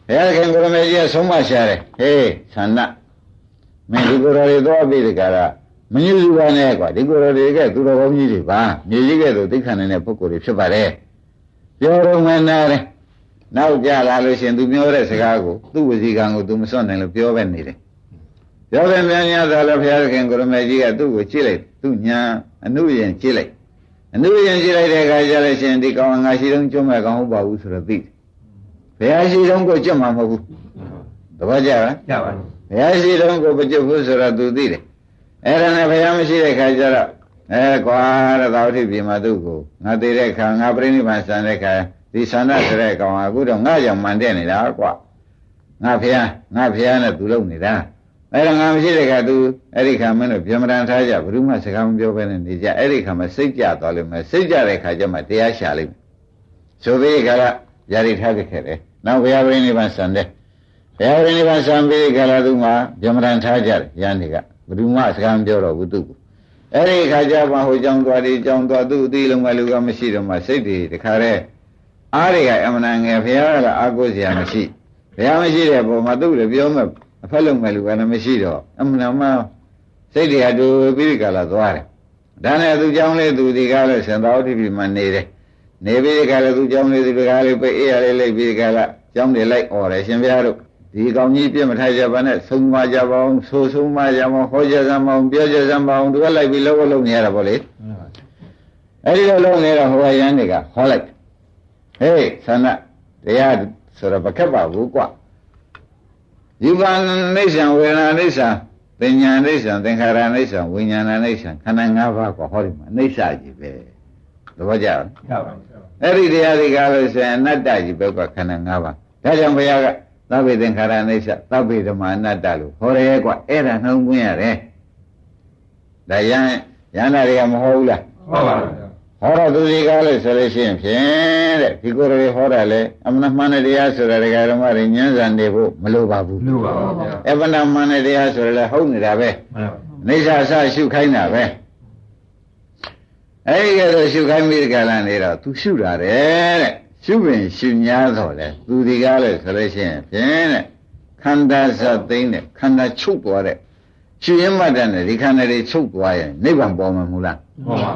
Speaker 2: ဘုရားခင်ကိုရမေကြီးကဆုံးမရှာတယ်ဟေးသန္နမင်းဒီကိုယ်တော်တွေသွားပြီးဒီကရာမညှိစုပါနဲ့ကွာဒီကိုယ်တော်တွေကသူတော်ကောင်းကြီးတွေပါမြေကြီးကဲ့သို့သိက္ခာနေတဲ့ပုဂ္ဂိုလ်တွေဖြစ်ပါတယ်ပြောတော့မှနားတယ်နောက်ကြလာလို့ရှင်သူပြောတဲ့စကားကိုသူ့ဝစီကံကိုသူမစွန့်နိုင်လို့ပြောပဲနေတယ် ပြောပဲမြန်များသာလည်းဘုရားခင်ကိုရမေကြီးကသူ့ကိုကြည့်လိုက်သူ့ညာအနုယင်ကြည့်လိုက်အနုယင်ကြည့်လိုက်တဲ့အခါကျလို့ရှင်ဒီကောင်ကငါရှိတော့ကျွမ်းမဲ့ကောင်ဟုတ်ပါဘူးဆိုတော့သိတယ်ဘုရားရှိတုံးကိုကြွမှာမဟုတ်ဘူးသဘောကျလား
Speaker 3: ကြပါ
Speaker 2: ဘုရားရှိတုံးကိုမကြွဘူးဆိုတော့သူသိတယ်အဲ့ဒါနဲ့ဘုရားမရှိတဲ့ခါကျတော့အဲကွာတဲ့သာဝတိပြည်မှာသူ့ကိုငါသိတဲ့ခါငါပြိဋိဘံဆန်တဲ့ခါဒီဆန္ဒဆိုတဲ့ကောင်ကအခုတော့ငါကြောင့်မှန်တဲ့နေတာကွာငါဖះငါဖះနဲ့သူလုံနေတာ အဲ့ဒါငါမရှိတဲ့ကသူအဲ့ဒီခါမင်းတို့ပြမတန်ထားကြဘယ်သူမှစကားမပြောဘဲနဲ့နေကြအဲ့ဒီခါမှာစိတ်ကြသွားလိမ့်မယ်စိတ်ကြတဲ့ခါကျမှတရားရှာလိမ့်မယ်ဆိုပြီးကြလားယာရီထားခဲ့တယ်နောက်ဘုရားပြိဋိဘံဆန်တယ်ဘုရားပြိဋိဘံဆန်ပြီးကြလားသူမှပြမတန်ထားကြတယ်ယန္တိကဘယ်သူမှစကားမပြောတော့ဘူးသူ့ကိုအဲ့ဒီခါကျမှဟိုကြောင်းသွားဒီကြောင်းသွားသူ့အသေးလုံးမလူကမရှိတော့မှစိတ်တွေတခါတည်းအားတွေကအမှန်တန်ငယ်ဘုရားကအာကိုစရာမရှိဘုရားမရှိတဲ့ပုံမှာသူ့လည်းပြောမဲ့ အဖက်လုံးမဲ့လူကလည်းမရှိတော့အမှန်တန်မှစိတ်တွေကတူပြီးကြလာသွားတယ်ဒါနဲ့သူကြောင်းလေးသူဒီကားလဲစံတော်တိပြီမှနေတယ်နေပြီးဒီကားလဲသူကြောင်းလေးသူဒီကားလေးပိတ်အေးရလေးလိုက်ပြီးဒီကားကကြောင်းတွေလိုက်អော်တယ်ရှင်ဘုရားတို့ဒီကောင်ကြီးပြစ်မထားကြပါနဲ့သုံးမကြပါအောင်ဆိုဆုံးမကြပါအောင်ဟောကြစမ်းပါအောင်ပြောကြစမ်းပါအောင်သူကလိုက်ပြီးလုံးလုံးနေရတာပေါ့လေအဲ့ဒီလိုလုံးနေတော့ဟိုကရန်တွေကဟောလိုက်ဟေးသနတရားဆိုတော့မခက်ပါဘူးကွာ ယူပန်အိဋ္ဌံဝေဒနာအိဋ္ဌံပညာအိဋ္ဌံသင်္ခါရအိဋ္ဌံဝိညာဏအိဋ္ဌံခန္ဓာ၅ပါးကွာဟောဒီမှာအိဋ္ဌကြီးပဲသဘောကျလား
Speaker 3: ရပါပြီ
Speaker 2: အဲ့ဒီတရားတွေကလို့ဆိုရင်အနတ္တကြီးပဲကခန္ဓာ၅ပါးဒါကြောင့်ဘုရားကသဗ္ဗေသင်္ခါရအိဋ္ဌသဗ္ဗေဓမ္မအနတ္တလို့ဟောရဲကွာအဲ့ဒါနှုံးသွင်းရတယ်ဒါရန်ရန်တာတွေကမဟုတ်ဘူးလား
Speaker 3: ဟုတ်ပါပြီ
Speaker 2: ဟောတော့သူတွေကလို့ဆိုလို့ရှိရင်ဖြင့်တဲ့ဒီကိုယ်တွေဟောတာလေအမှန်မှန်တဲ့တရားဆိုတာဒကာဓမ္မတွေဉာဏ်စံနေဖို့မလိုပါဘူး
Speaker 3: လူပါပါဗျာ
Speaker 2: အပ္ပနာမှန်တဲ့တရားဆိုလည်းဟုတ်နေတာပဲ
Speaker 3: မှန်ပါ
Speaker 2: နေစာအစရှုခိုင်းတာပဲအဲ့ဒီကဲတော့ရှုခိုင်းပြီးဒီကလာနေတော့ तू ရှုတာတဲ့တဲ့ရှုပင်ရှုညာတော့လေသူဒီကားလို့ဆိုလို့ရှိရင်ဖြင့်တဲ့ခန္ဓာစသိမ့်တဲ့ခန္ဓာချုပ်သွားတဲ့ရှုရင်မှတ်တဲ့နဲ့ဒီခန္ဓာတွေချုပ်သွားရင်နိဗ္ဗာန်ပေါ်မှာမဟုတ်လား
Speaker 3: ဟုတ်ပါ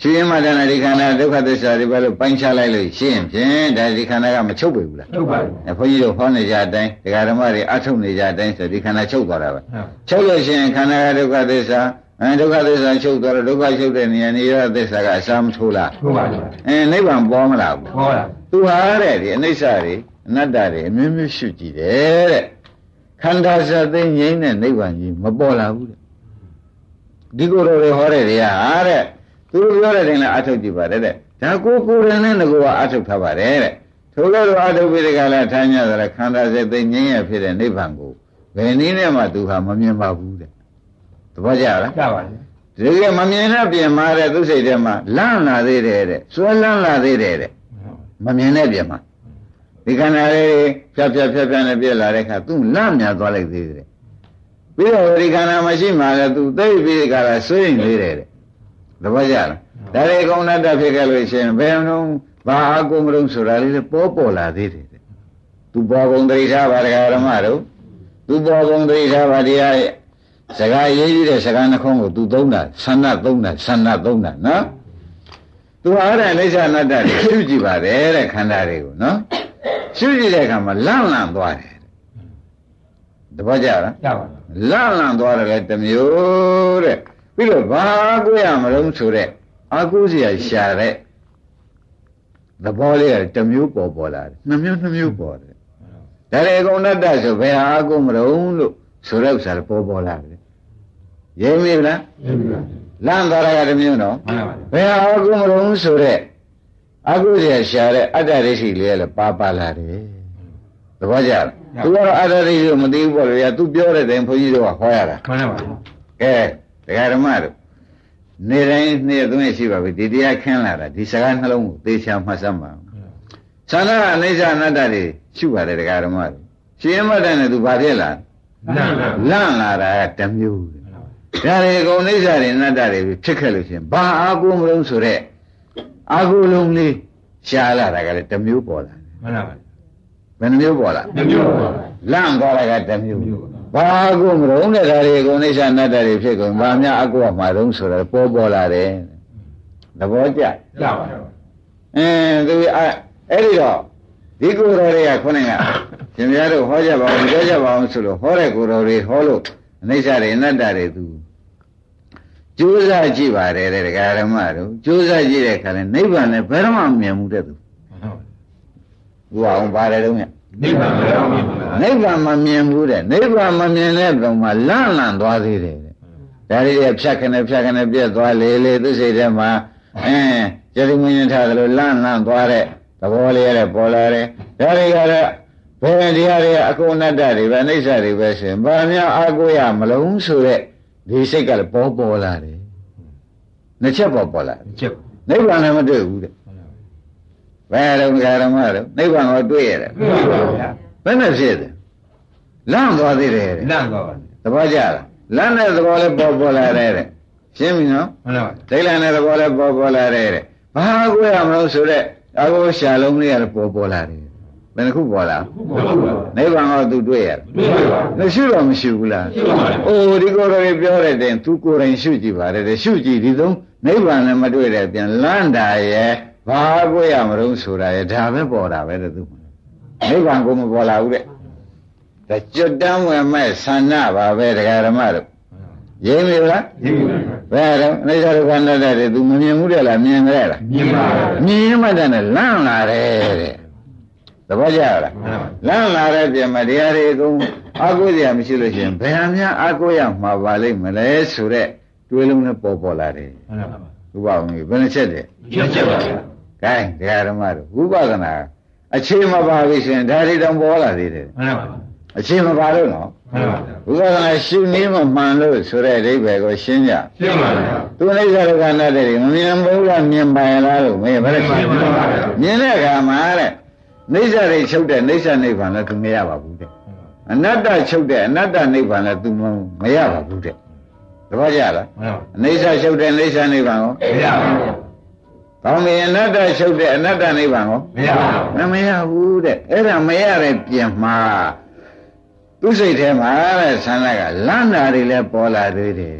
Speaker 2: ရှုရင်မှတ်တဲ့နဲ့ဒီခန္ဓာဒုက္ခသစ္စာတွေပဲလို့ပိုင်းခြားလိုက်လို့ရှိရင်ဖြင့်ဒါဒီခန္ဓာကမချုပ်ပြီဘူးလား
Speaker 3: ဟုတ်ပါပြီ
Speaker 2: အဲဘုန်းကြီးတို့ဟောနေကြတဲ့အတိုင်းဒကာဓမ္မတွေအထုတ်နေကြတဲ့အတိုင်းဆိုဒီခန္ဓာချုပ်သွားတာပဲ
Speaker 3: ဟုတ်
Speaker 2: ချုပ်လို့ရှိရင်ခန္ဓာကဒုက္ခသစ္စာအဲဒုက္ခသစ္စာချုပ်သွားတော့ဒုက္ခချုပ်တဲ့နေရာနေရသစ္စာကအစာမထိုးလား
Speaker 3: ဟုတ်ပါပြီ
Speaker 2: အဲနိဗ္ဗာန်ပေါ်မလာဘူး
Speaker 3: ဟောတာ
Speaker 2: သူဟာတဲ့ဒီအနိစ္စတွေအနတ္တတွေအမျိုးမျိုးရှုကြည့်တယ်တဲ့ခန္ဓာစသိငြိမ်းတဲ့နိဗ္ဗာန်ကြီးမပေါ်လာဘူးတဲ့ဒီကိုယ်တော်တွေဟောတဲ့တရားဟာတဲ့ သူတို့ပြောတဲ့တိုင်းလည်းအထုတ်ကြည့်ပါတယ်တဲ့ဒါကိုကိုယ်တိုင်နဲ့ငါကအထုတ်ထားပါတယ်တဲ့ထိုလိုလိုအထုတ်ပြီးဒီကလည်းထားညတယ်ခန္ဓာစသိငြိမ်းရဖြစ်တဲ့နိဗ္ဗာန်ကိုဘယ်နည်းနဲ့မှသူဟာမမြင်ပါဘူးတဲ့သဘောကျလား
Speaker 3: ရပါပြီ
Speaker 2: ဒီကမမြင်တဲ့ပြင်မာတဲ့သူစိတ်ထဲမှာလန့်လာသေးတယ်တဲ့စွဲလန့်လာသေးတယ်တဲ့မမြင်တဲ့ပြင်မှာဒီခန္ဓာလေးဖြတ်ဖြတ်ဖြတ်ဖြတ်နဲ့ပြက်လာတဲ့အခါသူလန့်မြသွားလိုက်သေးတယ်ပြီးတော့ဒီခန္ဓာမရှိမှလည်းသူသိပြီးဒီကလာဆွေးရင်သေးတယ်တဲ့ သဘောကျလားဒါတွေကောင်းတတ်ဖြစ်ခဲ့လို့ရှိရင်ဘယ်တော့ဘာအကုန်မလို့ဆိုတာလေးလည်းပေါ်ပေါ်လာသေးတယ်တဲ့သူပေါ်ကုန်တိထားပါဒကာရမတို့သူပေါ်ကုန်တိထားပါတရားရဲ့စကားရေးကြည့်တဲ့စကားနှခုံးကိုသူသုံးတာဆန္ဒသုံးတာဆန္ဒသုံးတာနော်သူအားတဲ့အိဋ္ဌအနတ္တတွေရှုကြည့်ပါတယ်တဲ့ခန္ဓာတွေကိုနော်ရှုကြည့်တဲ့အခါမှာလန့်လန့်သွားတယ်တပည့်ကြလား
Speaker 3: ရပါပြီ
Speaker 2: လန့်လန့်သွားတယ်လေတစ်မျိုးတဲ့ ပြီးတော့ဘာကိုရမလို့ဆိုတဲ့အာကုစရာရှာတဲ့သဘောလေးကတစ်မျိုးပေါ်ပေါ်လာတယ်နှစ်မျိုးနှစ်မျိုးပေါ်တယ်ဒါလေကုဏ္ဏတ္တဆိုဘယ်ဟာအာကုမလို့လို့ဆိုတဲ့ဥစ္စာပေါ်ပေါ်လာတယ်ရဲမိလား
Speaker 3: ရပြီပါ
Speaker 2: လန့်သွားတာကတစ်မျိုးနော်
Speaker 3: မှန်ပါပြီ
Speaker 2: ဘယ်ဟာအာကုမလို့ဆိုတဲ့အာကုစရာရှာတဲ့အတ္တရိရှိလေးလည်းပါပါလာတယ်သဘောကျလားသူကတော့အတ္တရိရှိကိုမသိဘူးပေါ့လေသူပြောတဲ့တိုင်ဘုန်းကြီးတို့ကဟောရတာ
Speaker 3: မှန်ပါပြီ
Speaker 2: ကဲ တရားဓမ္မတို့နေတိုင်းနေ့သွင်းရှိပါပြီဒီတရားခင်းလာတာဒီစကားနှလုံးကိုသေချာမှတ်စမ်းပါသန္တာအိဋ္ဌအနတ္တတွေရှုပါတယ်တရားဓမ္မတို့ရှင်မတ္တနဲ့သူဘာဖြစ်လာ
Speaker 3: နာနာ
Speaker 2: လန့်လာတာကတစ်မျိုးဒါတွေအကုန်အိဋ္ဌတွေအနတ္တတွေဖြစ်ခဲ့လို့ရှင်ဘာအာကုမလုံးဆိုတဲ့အာကုလုံးလေးရှားလာတာကလည်းတစ်မျိုးပေါ်လာ
Speaker 3: မှန်ပါပြီ
Speaker 2: ဘယ်နှမျိုးပေါ်လာ
Speaker 3: မမျိုးပါ
Speaker 2: လန့်သွားတာကတစ်မျိုး ဘာအကုမလုံးတဲ့ဒါတွေအကုန်အိဋ္ဌအနတ္တတွေဖြစ်ကုန်ဘာများအကုကမှာလုံးဆိုတော့ပေါ်ပေါ်လာတယ်သဘောကျ
Speaker 3: ရပါပြီ
Speaker 2: အင်းသူအဲ့အဲ့ဒီတော့ဒီကိုယ်တော်တွေကခုနကရှင်များတို့ဟောကြပါအောင်ပြောကြပါအောင်ဆိုလို့ဟောတဲ့ကိုယ်တော်တွေဟောလို့အနိစ္စတွေအနတ္တတွေသူကြိုးစားကြည့်ပါတယ်တဲ့ဒကာဓမ္မတို့ကြိုးစားကြည့်တဲ့အခါလဲနိဗ္ဗာန်လည်းဘယ်တော့မှမမြင်ဘူးတဲ့သူဘုရားအောင်ပါတယ်တော့မြတ်
Speaker 3: နိဗ္ဗာန်လည်းတော့မြင်ပါလား
Speaker 2: နိဗ္ဗာန်မမြင်ဘူးတဲ့နိဗ္ဗာန်မမြင်တဲ့ဘုံမှာလန့်လန့်သွားသေးတယ်တဲ့ဒါတွေဖြတ်ခနဲ့ဖြတ်ခနဲ့ပြက်သွားလေလေသူစိတ်ထဲမှာအင်းယတိမင်းထားသလိုလန့်လန့်သွားတဲ့သဘောလေးရတဲ့ပေါ်လာတယ်ဒါတွေကလည်းဘယ်တရားတွေအကုန်အနတ္တတွေပဲအိဋ္ဌတွေပဲဆိုရင်ဘာများအာကိုရမလုံးဆိုတဲ့ဒီစိတ်ကလည်းပေါ်ပေါ်လာတယ်နှစ်ချက်ပေါ်ပေါ်လာတယ်
Speaker 3: ချက်
Speaker 2: နိဗ္ဗာန်လည်းမတွေ့ဘူးတဲ့ ဘယ်တော့ဓမ္မတော့နိဗ္ဗာန်ကိုတွေ့ရတယ်
Speaker 3: မှန်ပါဗျာ
Speaker 2: ဘယ်နဲ့ဖြစ်တယ်လန့်သွားသေးတယ်တဲ့
Speaker 3: လန့်တော့ပါ
Speaker 2: သဘောကျလားလမ်းတဲ့သဘောလည်းပေါ်ပေါ်လာတယ်တဲ့ရှင်းပြီနော်
Speaker 3: မှန်ပါ
Speaker 2: ဒိဋ္ဌိနဲ့သဘောလည်းပေါ်ပေါ်လာတယ်တဲ့ဘာကိုရမလို့ဆိုတော့အကိုရှာလုံးလေးကလည်းပေါ်ပေါ်လာတယ်ဘယ်နှခုပေါ်လာ
Speaker 3: ဟုတ်ပါ
Speaker 2: နိဗ္ဗာန်ကိုသူတွေ့ရတယ်
Speaker 3: တွေ့ပါ
Speaker 2: မရှိတော့မရှိဘူးလား
Speaker 3: ရှိပါဘူး
Speaker 2: အိုးဒီကိုယ်တော်ကြီးပြောတဲ့တဲ့သူကိုယ်တိုင်ရှုကြည့်ပါတယ်တဲ့ရှုကြည့်ဒီသုံးနိဗ္ဗာန်လည်းမတွေ့တဲ့ပြန်လန့်တာရဲ့ ဘာကိုရမလို့ဆိုတာရဲ့ဒါပဲပေါ်တာပဲတဲ့သူနိဗ္ဗာန်ကိုမပေါ်လာဘူးတဲ့ဒါကျွတ်တန်းဝင်မဲ့ဆန္ဒပါပဲတရားဓမ္မတို့ရင်းပြီလား
Speaker 3: ဒီပါ
Speaker 2: ဘယ်တော့အိဋ္ဌဒုက္ခနဲ့တဲ့သူမမြင်ဘူးတဲ့လားမြင်ကြရလား
Speaker 3: မြင်ပါ
Speaker 2: မြင်မှတည်းနဲ့လန့်လာတယ်တဲ့သဘောကျလားလန့်လာတဲ့ပြင်မှာတရားတွေအကုန်အာကိုရမရှိလို့ရှိရင်ဘယ်ဟာများအာကိုရမှာပါလိမ့်မလဲဆိုတော့တွေးလုံးနဲ့ပေါ်ပေါ်လာတယ်
Speaker 3: မှန်ပါ
Speaker 2: ဥပအောင်ကြီးဘယ်နှချက်တဲ့
Speaker 3: ချက်ချက်ပါဗျာ
Speaker 2: ကဲတရားဓမ္မတို့ဝိပဿနာအခြေမပါပြီဆိုရင်ဒါတွေတောင်ပေါ်လာသေးတယ်
Speaker 3: မှန်ပါ
Speaker 2: အခြေမပါလို့နော်
Speaker 3: မှန်ပါ
Speaker 2: ဝိပဿနာရှုနည်းမမှန်လို့ဆိုတဲ့အဓိပ္ပာယ်ကိုရှင်းကြ
Speaker 3: ရှင်းပါဗျာ
Speaker 2: သူအိဋ္ဌဒုက္ခနဲ့တည်းမမြင်ဘူးလားမြင်ပါရဲ့လားလို့မေးဘယ်လိုဖြစ်မြင်တဲ့အခါမှာတဲ့နေစ္ဆရိတ်ချုပ်တဲ့နေစ္ဆနိဗ္ဗာန်လည်းသူမရပါဘူးတဲ့အနတ္တချုပ်တဲ့အနတ္တနိဗ္ဗာန်လည်းသူမရပါဘူးတဲ့တပည့်ကြလား
Speaker 3: မှန်ပါ
Speaker 2: နေစ္ဆချုပ်တဲ့နေစ္ဆနိဗ္ဗာန်ကို
Speaker 3: မရပါဘူး
Speaker 2: ကောင်းပြီအနတ္တချုပ်တဲ့အနတ္တနိဗ္ဗာန်ကို
Speaker 3: မရပါဘူး
Speaker 2: မရဘူးတဲ့အဲ့ဒါမရတဲ့ပြင်မှာသူစိတ်ထဲမှာတဲ့ဆန္ဒကလန္နာတွေလည်းပေါ်လာသေးတယ်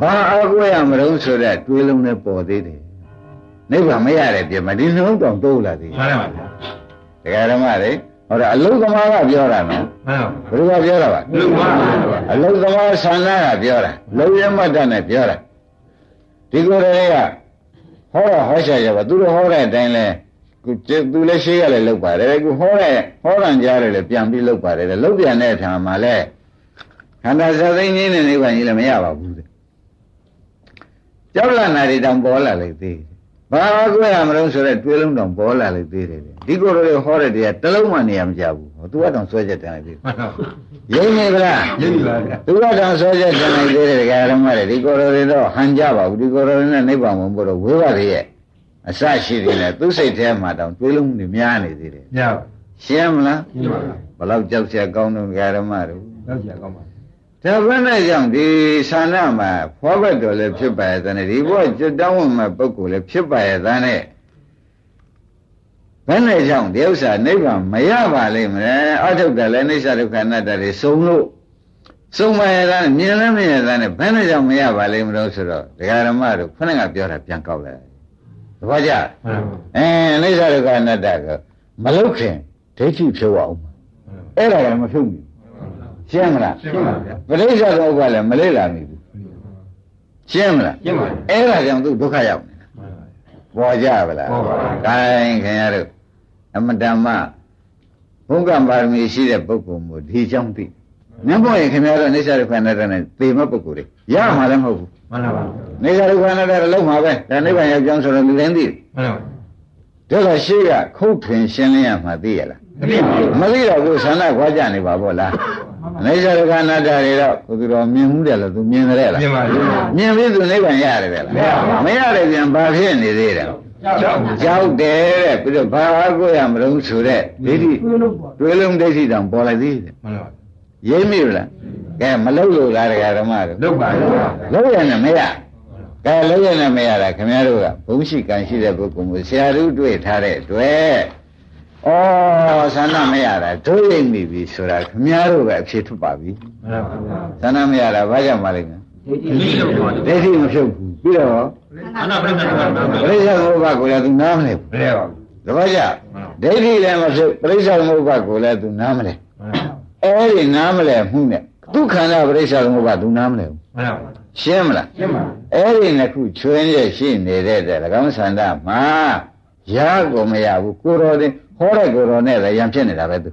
Speaker 2: ဘာအကွဲရမလို့ဆိုတဲ့တွေးလုံးနဲ့ပေါ်သေးတယ်နိဗ္ဗာန်မရတဲ့ပြင်မှာဒီနှလုံးတောင်တိုးလာသေးတယ်
Speaker 3: မှန်ပါဗျာ
Speaker 2: တရားဓမ္မတွေဟောဒါအလုသမားကပြောတာနော်
Speaker 3: မှန်ပါ
Speaker 2: ဘယ်လိုကပြောတာပါ
Speaker 3: လူပါ
Speaker 2: အလုသမားဆန္ဒကပြောတာလုံရမတ္တနဲ့ပြောတာဒီကိုယ်တွေက ဟောတော့ဟောချရပါသူတို့ဟောတဲ့အတိုင်းလဲခုသူလည်းရှိရလဲလောက်ပါတယ်ခုဟောတဲ့ဟောတယ်ကြားတယ်လဲပြန်ပြီးလောက်ပါတယ်လောက်ပြန်တဲ့အခါမှာလဲခန္ဓာစသိင်းကြီးနဲ့နိဗ္ဗာန်ကြီးလည်းမရပါဘူးတဲ့ကြောက်လန့်တာတွေတောင်ပေါ်လာလိုက်သေးတယ်ဘာကိုရမလို့ဆိုတော့တွေးလုံးတောင်ပေါ်လာလိုက်သေးတယ်ဒီကိုယ်တွေဟောတဲ့တရားတစ်လုံးမှနေရာမကြဘူး ဟောသူကတော့ဆွဲချက်တန်လိုက်သေးတယ်
Speaker 3: မှန်ပါ
Speaker 2: ရင်းနေဗလား
Speaker 3: ရင်းပါဗျာ
Speaker 2: သူကတော့ဆွဲချက်တင်လိုက်သေးတယ်ဒကာရမတွေဒီကိုယ်တော်တွေတော့ဟန်ကြပါဘူးဒီကိုယ်တော်တွေနဲ့နိဗ္ဗာန်ဝင်ဖို့တော့ဝေးပါလေရဲ့အစရှိသေးတယ်သူစိတ်ထဲမှာတောင်တွေးလုံးနေများနေသေးတယ်
Speaker 3: ရပါ
Speaker 2: ရှင်းမလား
Speaker 3: ရှင်းပါဗျာ
Speaker 2: ဘလောက်ကြောက်ရကောင်းတော့ဒကာရမတို့
Speaker 3: တော့ကြာကောင်းပါ
Speaker 2: ဒါဘယ်နဲ့ကြောင့်ဒီဌာနမှာဖွားဘက်တော်လည်းဖြစ်ပါရဲ့တဲ့ဒီဘုရားကျွတ်တောင်းဝင်မဲ့ပုဂ္ဂိုလ်လည်းဖြစ်ပါရဲ့တဲ့ ဘယ်နဲ့ကြောင့်ဒီဥစ္စာနိဗ္ဗာန်မရပါလိမ့်မယ်အထုတ်တယ်လည်းအိဋ္ဌဒုက္ခအနတ္တတွေစုံလို့စုံမရတာနဲ့မြင်လည်းမရတာနဲ့ဘယ်နဲ့ကြောင့်မရပါလိမ့်မလို့ဆိုတော့ဒကာရမတို့ခဏကပြောတာပြန်ကောက်လိုက်သဘောကျ
Speaker 3: မှန်ပါ
Speaker 2: အဲအိဋ္ဌဒုက္ခအနတ္တကမလုတ်ခင်ဒိဋ္ဌိဖြုတ်အောင်အဲ့ဒါလည်းမဖြုတ်ဘူးရှင်းမလား
Speaker 3: ရှင်းပါဗျာ
Speaker 2: ပရိစ္ဆေသောဥပ္ပါလည်းမလေးလာမိဘူးရှင်းမလား
Speaker 3: ရှင်းပါ
Speaker 2: အဲ့ဒါကြောင့်သူဒုက္ခရောက်နေတာပေါ်ကြပါလား
Speaker 3: ပေါ်ပါဘူး
Speaker 2: ဒါရင်ခင်ဗျားတို့ အမတန်မှဘုံကံပါရမီရှိတဲ့ပုဂ္ဂိုလ်မျိုးဒီကြောင့်သိနင်းဖို့ရင်ခင်ဗျားတို့အိဋ္ဌဒုက္ခအနတ္တနဲ့သေမဲ့ပုဂ္ဂိုလ်တွေရမှာလည်းမဟုတ်ဘူး
Speaker 3: မှန်ပါ
Speaker 2: အိဋ္ဌဒုက္ခအနတ္တလည်းလုံးမှာပဲဒါနိဗ္ဗာန်ရောက်ကြောင်းဆိုတော့လူတိုင်းသိတယ်
Speaker 3: မှန်ပါ
Speaker 2: ဒါကရှိကခုတ်ထွင်ရှင်းလင်းရမှာသိရလား
Speaker 3: မသိပါဘူး
Speaker 2: မသိတော့ဘူးဆန္ဒခွာကြနေပါဗောလားအိဋ္ဌဒုက္ခအနတ္တတွေတော့ဘုသူတော်မြင်မှုတယ်လို့သူမြင်တယ်လား
Speaker 3: မြင်ပါပြီ
Speaker 2: မြင်ပြီးသူနိဗ္ဗာန်ရတယ်ပဲလားမရတယ်ပြန်ဘာဖြစ်နေသေးတယ်
Speaker 3: ကြောက်
Speaker 2: ကြောက်တယ်တဲ့ပြီးတော့ဘာကိုရမလို့ဆိုတဲ့ဒိဋ္ဌိတွေးလုံးဒိဋ္ဌိတောင်ပေါ်လိုက်သေးတယ်
Speaker 3: မှန်ပါ
Speaker 2: ရိပ်မိလားကဲမလုပ်လို့လားတရားဓမ္မတို့
Speaker 3: လုတ်ပါဗျာ
Speaker 2: လုပ်ရနဲ့မရကဲလုပ်ရနဲ့မရတာခင်ဗျားတို့ကဘုံရှိကံရှိတဲ့ပုဂ္ဂိုလ်မျိုးဆရာတို့တွေ့ထားတဲ့အတွက်ဩဆန္ဒမရတာတို့ရိပ်မိပြီဆိုတာခင်ဗျားတို့ပဲအဖြစ်ထွက်ပါပြီ
Speaker 3: မှန်ပါဗျာ
Speaker 2: ဆန္ဒမရတာဘာကြောင့်မလဲ ခင်
Speaker 3: ဒီလိုပေါ့
Speaker 2: ဒိဋ္ဌိမဖြုတ်ဘူးပြီးတော့
Speaker 3: အနာပြတ်တာမှန်ပါ
Speaker 2: ပရိစ္ဆေသမုပ္ပါကိုလည်းသူနားမလဲဘူး
Speaker 3: ဘယ်ပါ
Speaker 2: သဘောကျဒိဋ္ဌိလည်းမဖြစ်ပရိစ္ဆေသမုပ္ပါကိုလည်းသူနားမလဲ
Speaker 3: မှန်ပါ
Speaker 2: အဲ့ဒီနားမလဲမှုနဲ့ဒုက္ခန္ဓပရိစ္ဆေသမုပ္ပါသူနားမလဲဘူး
Speaker 3: မှန်ပါ
Speaker 2: ရှင်းမလား
Speaker 3: ရှင်းပါ
Speaker 2: အဲ့ဒီနှစ်ခုချွင်းရရှိနေတဲ့တဲ့၎င်းဆန္ဒမှာရကိုမရဘူးကိုတော်တင်ဟောတဲ့ကိုတော်နဲ့လည်းရံဖြစ်နေတာပဲသူ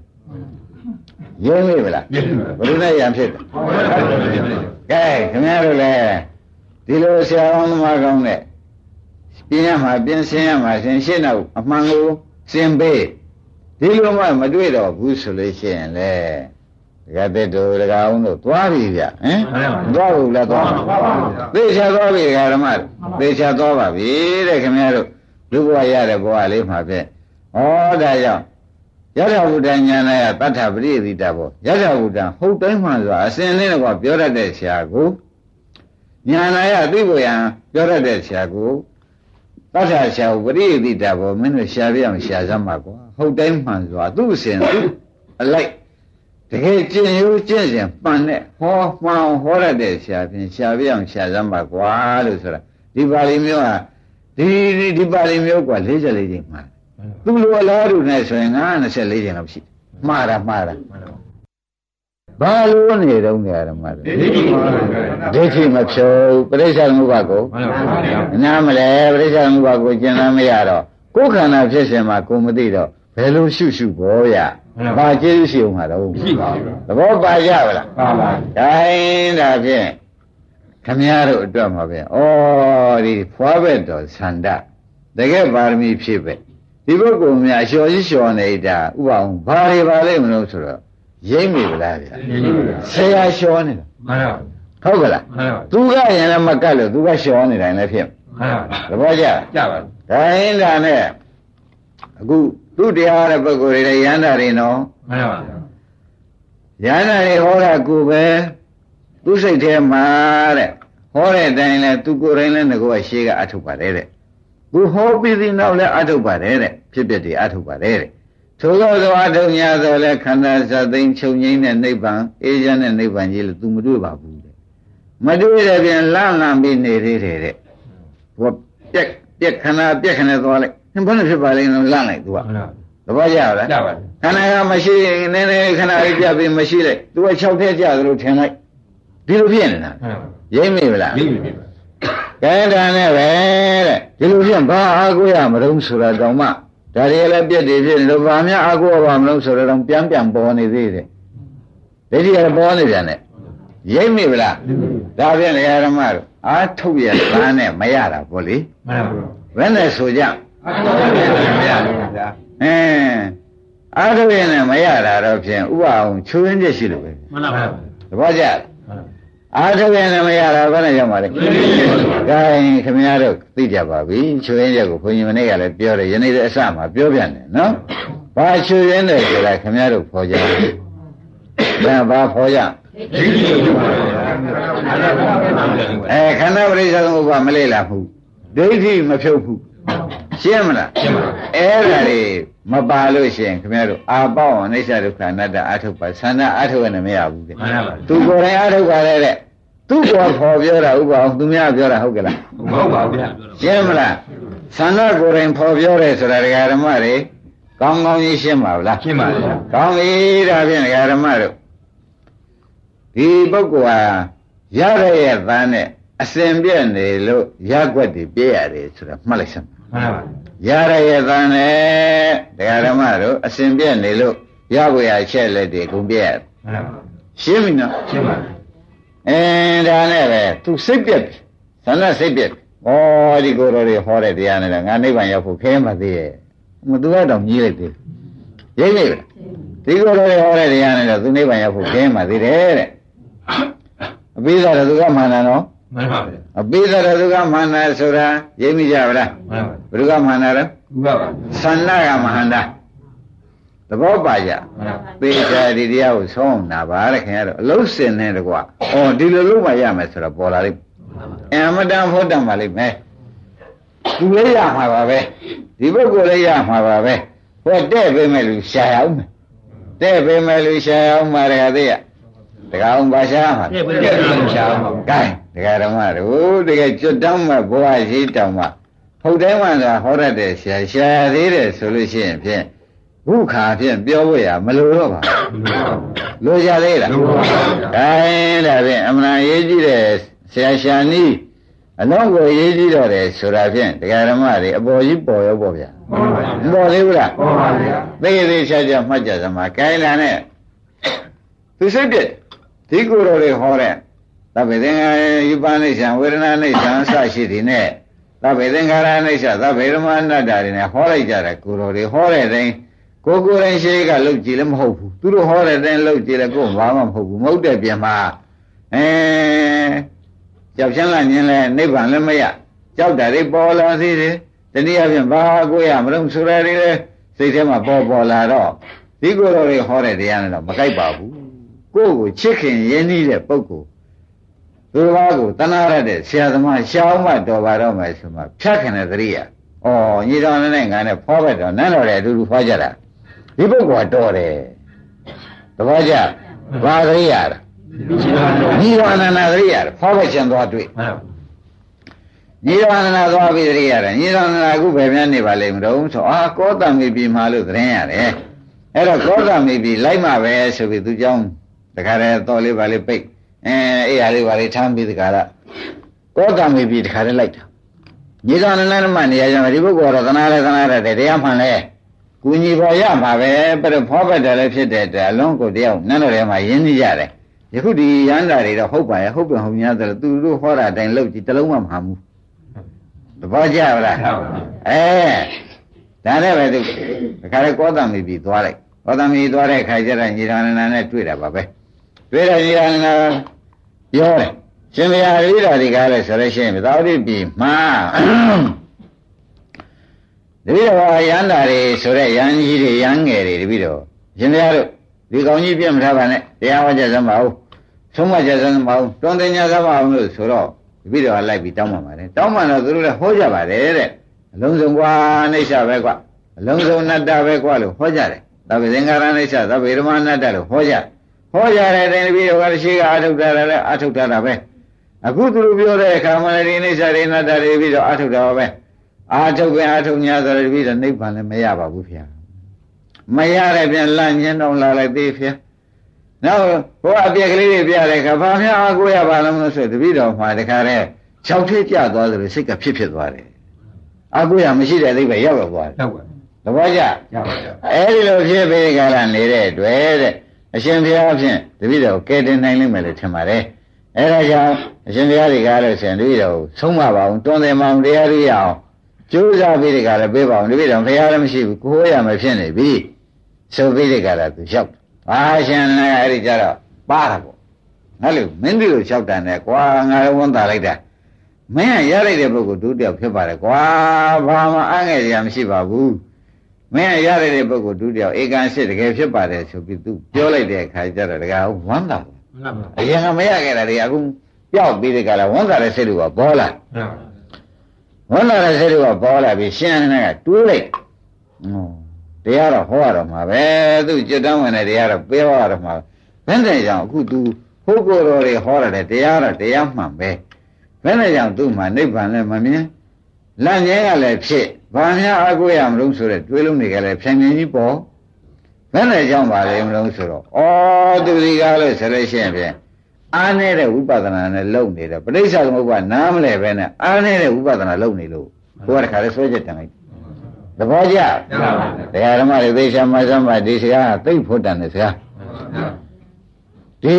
Speaker 2: ရင်းမိဗလား
Speaker 3: ရှင်းပါ
Speaker 2: ဘယ်လိုနဲ့ရံဖြစ်တယ်
Speaker 3: ဟုတ်ပါဘူး
Speaker 2: ကဲခင်ဗျားတို့လည်းဒီလိုဆရာကောင်းသမားကောင်းနဲ့ပြင်ရမှာပြင်ဆင်ရမှာဆင်ရှင်းတော့အမှန်ကိုစင်ပေးဒီလိုမှမတွေ့တော့ဘူးဆိုလို့ရှိရင်လေဒကာတဲ့တို့ဒကာအောင်တို့သွားပြီဗျဟမ်သွားဘူးလားသွားသေချာသွားပြီဒကာဓမ္မသေချာသွားပါပြီတဲ့ခင်ဗျားတို့လူဘဝရတဲ့ဘဝလေးမှာဖြင့်ဩဒါကြောင့် ယထာဘုဒ္ဓဉာဏ်ကတထပရိသီတာပေါ့ယထာဘုဒ္ဓဟုတ်တိုင်းမှန်စွာအစဉ်လေးတော့ပြောတတ်တဲ့ဆရာကိုဉာဏ်ရသိဖို့ရန်ပြောတတ်တဲ့ဆရာကိုတထဆရာကိုပရိသီတာပေါ့မင်းတို့ရှာပြအောင်ရှာစမ်းပါကွာဟုတ်တိုင်းမှန်စွာသူ့အစဉ်သူ့အလိုက်တကယ်ကျင်ရိုးကျင့်စဉ်ပန်နဲ့ဟောမှန်ဟောရတဲ့ဆရာဖြင့်ရှာပြအောင်ရှာစမ်းပါကွာလို့ဆိုတာဒီပါဠိမျိုးဟာဒီဒီပါဠိမျိုးက44ချိန်မှာ သူလိုအလားတူနဲ့ဆိုရင်94ချိန်လောက်ရှိမှားတာမှားတာဘာလို့နေတော့နေရမှာလဲဒိဋ္ဌိမဖြုတ်ပရိစ္ဆေသမုပ္ပါကို
Speaker 3: မှန်ပါဗျာ
Speaker 2: နားမလဲပရိစ္ဆေသမုပ္ပါကိုကျင်နာမရတော့ကိုယ်ခန္ဓာဖြစ်စဉ်မှာကိုယ်မသိတော့ဘယ်လိုရှုရှုဘောရဘာကျေးဇူးရှိအောင်မှာတော့
Speaker 3: ရှိပါဘူး
Speaker 2: သဘောပါကြပါလား
Speaker 3: ပါပါ
Speaker 2: ဒါရင်ဒါဖြင့်ခမည်းတော်အတွက်မှာပဲဩဒီဖွားဘက်တော်ဆန္ဒတကယ်ပါရမီဖြစ်ပဲ ဒီပုဂ္ဂိုလ်များလျှော်ကြီးလျှော်နေတာဥပအောင်ဘာတွေပါလိမ့်မလို့ဆိုတော့ရိမ့်မိဗလားဗျာဆရာလျှော်နေတာ
Speaker 3: မှန်ပါ
Speaker 2: ဟုတ်ကလား
Speaker 3: မှန်ပါ
Speaker 2: သူကရင်လည်းမကတ်လို့သူကလျှော်နေတိုင်းလည်းဖြစ်
Speaker 3: မှန်ပါ
Speaker 2: သဘောကျ
Speaker 3: ကြပါ
Speaker 2: ဒါရင်ဒါနဲ့အခုသူတရားတဲ့ပုဂ္ဂိုလ်တွေလည်းရဟန္တာတွေနော်
Speaker 3: မှန်ပါ
Speaker 2: ရဟန္တာတွေဟောတာကိုပဲသူစိတ်ထဲမှာတဲ့ဟောတဲ့အတိုင်းလဲသူကိုယ်တိုင်လဲငကောရှေးကအထုတ်ပါတယ်တဲ့ သူဟောပြီးသည်နောက်လဲအထုတ်ပါတယ်တဲ့ဖြစ်ဖြစ်တွေအထုတ်ပါတယ်တဲ့ထိုသောသောအထုတ်ညာသောလဲခန္ဓာစသိမ်းချုပ်ငိမ့်တဲ့နိဗ္ဗာန်အေးချမ်းတဲ့နိဗ္ဗာန်ကြီးလို့ तू မတွေ့ပါဘူးတဲ့မတွေ့တဲ့ပြန်လန့်လန့်ပြီးနေသေးတယ်တဲ့ဟောပြက်ပြက်ခန္ဓာပြက်ခန္ဓာသွားလိုက်ဘယ်လိုဖြစ်ပါလိမ့်လို့လန့်လိုက် तू က
Speaker 3: မှန်ပါ
Speaker 2: သဘောကျလား
Speaker 3: ကြပါ
Speaker 2: ခန္ဓာကမရှိရင်နည်းနည်းခဏလေးပြပြီးမရှိလိုက်သူက6ထက်ကြသလိုထင်လိုက်ဒီလိုဖြစ်နေတာ
Speaker 3: မှန်ပါ
Speaker 2: ရိမ့်မိဗလား
Speaker 3: ရိပ်ပြီ
Speaker 2: ကဲဒါနဲ့ပဲတဲ့ဒီလိုဖြစ်ဘာအားကိုးရမလို့ဆိုတာတောင်မှဒါတွေလည်းပြက်တွေဖြစ်နေလို့ဘာများအားကိုးရပါမလို့ဆိုတော့ပြန်ပြန်ပေါ်နေသေးတယ်ဒိဋ္ဌိကပေါ်နေပြန်တယ်ရိမ့်မိဗလားဒါဖြင့်လေဓမ္မတို့အားထုတ်ရသားနဲ့မရတာပေါ့လေ
Speaker 3: မှန်ပါ
Speaker 2: ဘယ်နဲ့ဆိုကြ
Speaker 3: အဲ့ဒါလည်းမရဘူးဗျာ
Speaker 2: အင်းအားထုတ်ရနဲ့မရတာတော့ဖြင့်ဥပအောင်ချွေးရင်းချက်ရှိလို့ပဲ
Speaker 3: မှန်ပါ
Speaker 2: သဘောကျလား အားထုတ်ရင်လည်းမရတာဘယ်နဲ့ရောက်ပါလဲ။ gain ခင်ဗျားတို့သိကြပါပြီ။ချွေရင်းချက်ကိုဘုန်းကြီးမနေ့ကလည်းပြောတယ်ယနေ့လည်းအစမှာပြောပြန်တယ်နော်။ဘာချွေရင်းတယ်ဆိုတာခင်ဗျားတို့ဖော်ကြ။ဒါဘာဖော်ကြ
Speaker 3: ရိပ်ပြီပါဗျာ။
Speaker 2: အဲခန္ဓာပရိစ္ဆေသမုပ္ပါမလေးလာဘူး။ဒိဋ္ဌိမဖြုတ်ဘူး။ရှင်းမလား
Speaker 3: ရှင်းပါ။
Speaker 2: အဲ့ဒါတွေ မပါလို့ရှိရင်ခင်ဗျားတို့အာပေါအောင်အိဋ္ဌဒုက္ခအနတ္တအာထုတ်ပါသန္တာအာထုတ်ရနေမရဘူးတဲ့
Speaker 3: မှန်ပါ။
Speaker 2: သူကိုယ်တိုင်အာထုတ်ပါလေတဲ့။သူ့ကိုယ်ဖော်ပြောတာဥပအောင်သူများပြောတာဟုတ်ကလား။
Speaker 3: ဟုတ်ပါဗျာ
Speaker 2: ရှင်းမလားသန္တာကိုယ်တိုင်ဖော်ပြောတယ်ဆိုတာဒကာဓမ္မတွေကောင်းကောင်းကြီးရှင်းပါဗလား
Speaker 3: ရှင်းပါဗျာ
Speaker 2: ကောင်းပြီဒါဖြင့်ဒကာဓမ္မတို့ဒီပုဂ္ဂိုလ်ဟာရရရဲ့သားနဲ့အစဉ်ပြည့်နေလို့ရက်ွက်တွေပြည့်ရတယ်ဆိုတာမှတ်လိုက်စမ်း
Speaker 3: မှန်ပါ
Speaker 2: ရရရဲ့သားနဲ့ဒကာဓမ္မတို့အစဉ်ပြည့်နေလို့ရွက်ရချက်လက်တွေအကုန်ပြည့်ရတယ်
Speaker 3: မှန်ပါ
Speaker 2: ရှင်းပြီနော်
Speaker 3: ရှင်းပါ
Speaker 2: အင်းဒါနဲ့ပဲသူစိတ်ပြက်ပြီသန္တာစိတ်ပြက်ပြီဩဒီကိုယ်တော်တွေဟောတဲ့တရားနဲ့လည်းငါနိဗ္ဗာန်ရောက်ဖို့ခဲမှသေးရဲ့မသူကတော့ကြီးလိုက်သေးရိပ်မိလားဒီကိုယ်တော်တွေဟောတဲ့တရားနဲ့တော့သူနိဗ္ဗာန်ရောက်ဖို့ခဲမှသေးတယ်တဲ့အပိဓာရသူကမာနနော်
Speaker 3: မှန်ပါဗျာ
Speaker 2: အပိဓာရသူကမာနဆိုတာရိပ်မိကြဗလား
Speaker 3: မှန်ပါ
Speaker 2: ဘုရားမာနလဲ
Speaker 3: ကူပါပါ
Speaker 2: သန္နာကမဟန္တာသဘောပါကြ
Speaker 3: မှန်ပါ
Speaker 2: သေချာဒီတရားကိုဆုံးအောင်နာပါတဲ့ခင်ဗျားတို့အလုံးစင်နေတကွာ။အော်ဒီလိုလုပ်မှရမယ်ဆိုတော့ပေါ်လာလိမ့်မယ်။အမတန်ဖို့တန်ပါလိမ့်မယ်။သူလည်းရမှာပါပဲ။ဒီပုဂ္ဂိုလ်လည်းရမှာပါပဲ။ဟောတဲ့ပေးမယ်လူရှာရအောင်မယ်။တဲ့ပေးမယ်လူရှာရအောင်မှာတကယ်သိရ။ တကအောင်ပါရှာမှာ
Speaker 3: ပြည့်ပြည့်ပြရှာအောင်ပါ။
Speaker 2: gain တကယ်ဓမ္မတို့တကယ်ကျွတ်တောင်းမဲ့ဘဝရှိတောင်းမှဟုတ်တယ်မှသာဟောရတဲ့ရှာရှာသေးတယ်ဆိုလို့ရှိရင်ဖြင့်ဘုခါဖြင့်ပြောဖို့ရမလိုတော့ပါဘူး။လိုကြသေးလား
Speaker 3: လို့ပါဗျာ။
Speaker 2: ဒါရင်ဒါဖြင့်အမှန်ရေးကြည့်တဲ့ဆရာရှာနီးအလုံးကိုရေးကြည့်တော့တယ်ဆိုတာဖြင့်တရားဓမ္မတွေအပေါ်ကြီးပေါ်ရောပေါ့ဗျာ
Speaker 3: ဟုတ်ပါဗျာ။
Speaker 2: မပေါ်သေးဘူးလား
Speaker 3: ဟုတ်ပါဗျာ။
Speaker 2: သိသေးချာချာမှတ်ကြစမ်းပါ။ကိုင်းလာနဲ့သူစိတ်ပြည့် ဒီကိုယ်တော်တွေဟောတဲ့သဗ္ဗေသင်္ခါရယပနိစ္စံဝေဒနာနိစ္စံအစရှိသည်နဲ့သဗ္ဗေသင်္ခါရနိစ္စသဗ္ဗေဓမ္မအနတ္တတွေနဲ့ဟောလိုက်ကြတယ်ကိုယ်တော်တွေဟောတဲ့တိုင်းကိုကိုယ်တိုင်ရှိကလှုပ်ကြည့်လည်းမဟုတ်ဘူးသူတို့ဟောတဲ့အတိုင်းလှုပ်ကြည့်လည်းကိုယ်ဘာမှမဟုတ်ဘူးမဟုတ်တဲ့ပြင်မှာအဲကြောက်ချမ်းလာခြင်းလဲနိဗ္ဗာန်လည်းမရကြောက်တာတွေပေါ်လာသေးတယ်တနည်းအားဖြင့်ဘာကိုရမလို့ဆိုရတွေလဲစိတ်ထဲမှာပေါ်ပေါ်လာတော့ဒီကိုယ်တော်တွေဟောတဲ့တရားနဲ့တော့မကိုက်ပါဘူး ကိုယ့်ကိုချစ်ခင်ရင်းနှီးတဲ့ပုဂ္ဂိုလ်သူတော်ကိုတနာရတဲ့ဆရာသမားရှောင်းမတော်ပါတော့မယ်ဆိုမှဖြတ်ခင်တဲ့သတိရ။အော်ညီတော်နဲ့ငါနဲ့ဖောဘက်တော်နန်းတော်လည်းအတူတူဖောကြတာ။ဒီပုဂ္ဂိုလ်ကတော်တယ်။တပည့်ကြဘာသတိရတာ။ညီတော်နန္ဒသတိရတာဖောဘက်ရှင်သွားတွေ့။ညီတော်နန္ဒသွားပြီးသတိရတယ်။ညီတော်နန္ဒအခုပဲပြန်နေပါလိမ့်မလို့ဆိုအာကောတံမီပြီမှလို့သတင်းရတယ်။အဲ့တော့ကောတံမီပြီလိုက်မှပဲဆိုပြီးသူကြောင်း တခါတည်းတော်လေးပါလေးပိတ်အဲအဲ့ရလေးပါလေးထမ်းပြီးတခါတော့ကောတမေပြီတခါတည်းလိုက်တာညီတော်နန္ဒမှနေရာကြောင့်ဒီပုဂ္ဂိုလ်ကတော့သနာလဲသနာရတယ်တရားမှန်လဲကုညီပေါ်ရမှာပဲပြတော့ဖောဘက်တယ်လည်းဖြစ်တဲ့အတွက်အလုံးကိုတယောက်နန်းတော်ထဲမှာယဉ်နေကြတယ်ယခုဒီရန်တာတွေတော့ဟုတ်ပါရဲ့ဟုတ်ပြန်ဟုတ်များတယ်သူတို့ဟောတာအတိုင်းလုပ်ကြည့်တစ်လုံးမှမဟာဘူးတဘောကြပါလား
Speaker 3: ဟုတ်ပါ
Speaker 2: အဲဒါနဲ့ပဲသူတခါလေကောသမိပြီသွားလိုက်ကောသမိသွားတဲ့ခါကျတော့ညီရဏနာနဲ့တွေ့တာပါပဲ တွေ့တဲ့ညီရဏနာပြောတယ်ရှင်ဘုရားရိဒါဒီကားလဲဆိုလို့ရှိရင်သာဝတိပြီမှာတပည့်တော်ရန်တာတွေဆိုတဲ့ရန်ကြီးတွေရန်ငယ်တွေတပည့်တော်ရှင်ဘုရားတို့ဒီကောင်းကြီးပြတ်မထားပါနဲ့တရားဟောကြစမ်းပါဦးဆုံးမကြစမ်းပါဦးတွန်းတင်ကြစမ်းပါဦးလို့ဆိုတော့တပည့်တော်ကလိုက်ပြီးတောင်းပန်ပါတယ်တောင်းပန်တော့သူတို့လည်းဟောကြပါတယ်တဲ့အလုံးစုံကွာအိဋ္ဌပဲကွာအလုံးစုံနတ္တပဲကွာလို့ဟောကြတယ်သဗ္ဗသင်္ခါရအိဋ္ဌသဗ္ဗေဓမ္မနတ္တလို့ဟောကြ ဟောကြတဲ့တိုင်တပည့်တော်ကရှိကအထုတ်တာလည်းအထုတ်တာပဲအခုသူတို့ပြောတဲ့အခါမှာလည်းဒီအိဋ္ဌတွေနတ္တတွေပြီးတော့အထုတ်တာပဲအာထုတ်ပဲအထုတ်냐ဆိုတော့တပည့်တော်နိဗ္ဗာန်လည်းမရပါဘူးဗျာမရတဲ့ပြန်လန့်ညင်းတော့လာလိုက်သေးဗျာနောက်ဘုရားအပြက်ကလေးတွေပြတဲ့အခါဘာများအကိုရပါလို့လို့ဆိုတပည့်တော်မှာတခါတည်း၆ထွေးကြသွားသလိုစိတ်ကဖြစ်ဖြစ်သွားတယ်အကိုရမရှိတဲ့အိဗယ်ရောက်ရောက်သွားတယ်
Speaker 3: ဟုတ်ပါ
Speaker 2: သဘောကျ
Speaker 3: ရပါပါ
Speaker 2: အဲ့ဒီလိုဖြစ်ပြီးကြလာနေတဲ့တွေ့တဲ့ အရှင်ဘုရားဖြင့်တပည့်တော်ကဲတင်နိုင်လိမ့်မယ်လို့ထင်ပါတယ်အဲ့ဒါကြောင့်အရှင်ဘုရားတွေကလည်းဆင်တပည့်တော်ကိုဆုံးမပါအောင်တွန်းတယ်မအောင်တရားတွေရအောင်ကြိုးစားပြီးဒီကလည်းပေးပါအောင်တပည့်တော်ဘုရားလည်းမရှိဘူးကိုယ်ရမဖြစ်နေပြီဆိုပြီးဒီကလည်းသူလျှောက်အာရှင်လည်းအဲ့ဒီကြတော့ပါတာပေါ့ငါလို့မင်းတို့လျှောက်တန်တယ်ကွာငါလည်းဝန်တာလိုက်တာမင်းကရလိုက်တဲ့ပုဂ္ဂိုလ်ဒုတိယဖြစ်ပါတယ်ကွာဘာမှအငဲ့ရမရှိပါဘူး မင်းရရတဲ့ပုဂ္ဂိုလ်ဒုတိယဧကန်ရှိတကယ်ဖြစ်ပါတယ်ဆိုပြီးသူပြောလိုက်တဲ့အခါကျတော့တကယ်ဝမ်းသာတယ်
Speaker 3: မှန်ပါ
Speaker 2: အရင်ကမရခဲ့တာတွေအခုပျောက်ပြီးတဲ့ကလာဝမ်းသာတဲ့စိတ်တွေကပေါ်လာ
Speaker 3: မှန်ပါ
Speaker 2: ဝမ်းသာတဲ့စိတ်တွေကပေါ်လာပြီးရှင်းနေကတွေးလိုက်ဟောတရားတော့ဟောရတော့မှာပဲသူจิตတန်းဝင်တဲ့တရားတော့ပြောရတော့မှာဘယ်နဲ့ကြောင့်အခု तू ဟိုကိုယ်တော်တွေဟောရတယ်တရားတော့တရားမှန်ပဲဘယ်နဲ့ကြောင့်သူ့မှာနိဗ္ဗာန်လည်းမမြင်လန့်ငင်းကလည်းဖြစ် ဘာများအကုရမလို့ဆိုတဲ့တွေးလုံးတွေကလည်းဖြန့်ဖြန့်ကြီးပေါ်ဘယ်နဲ့ကြောင့်ပါလဲမလို့ဆိုတော့ဩသူဒီကားလို့ဆိုလို့ရှိရင်ဖြင့်အားနေတဲ့ဝိပဿနာနဲ့လုံနေတယ်ပဋိစ္စသမုပ္ပါနားမလဲပဲနဲ့အားနေတဲ့ဝိပဿနာလုံနေလို့ကိုယ်ကတခါလဲဆွဲချက်တန်လိုက်သဘောကျ
Speaker 3: ရပါပါ
Speaker 2: တရားဓမ္မတွေသိချာမှစမ်းပါဒီစကားကသိပ်ဖို့တန်တဲ့စကားဒီ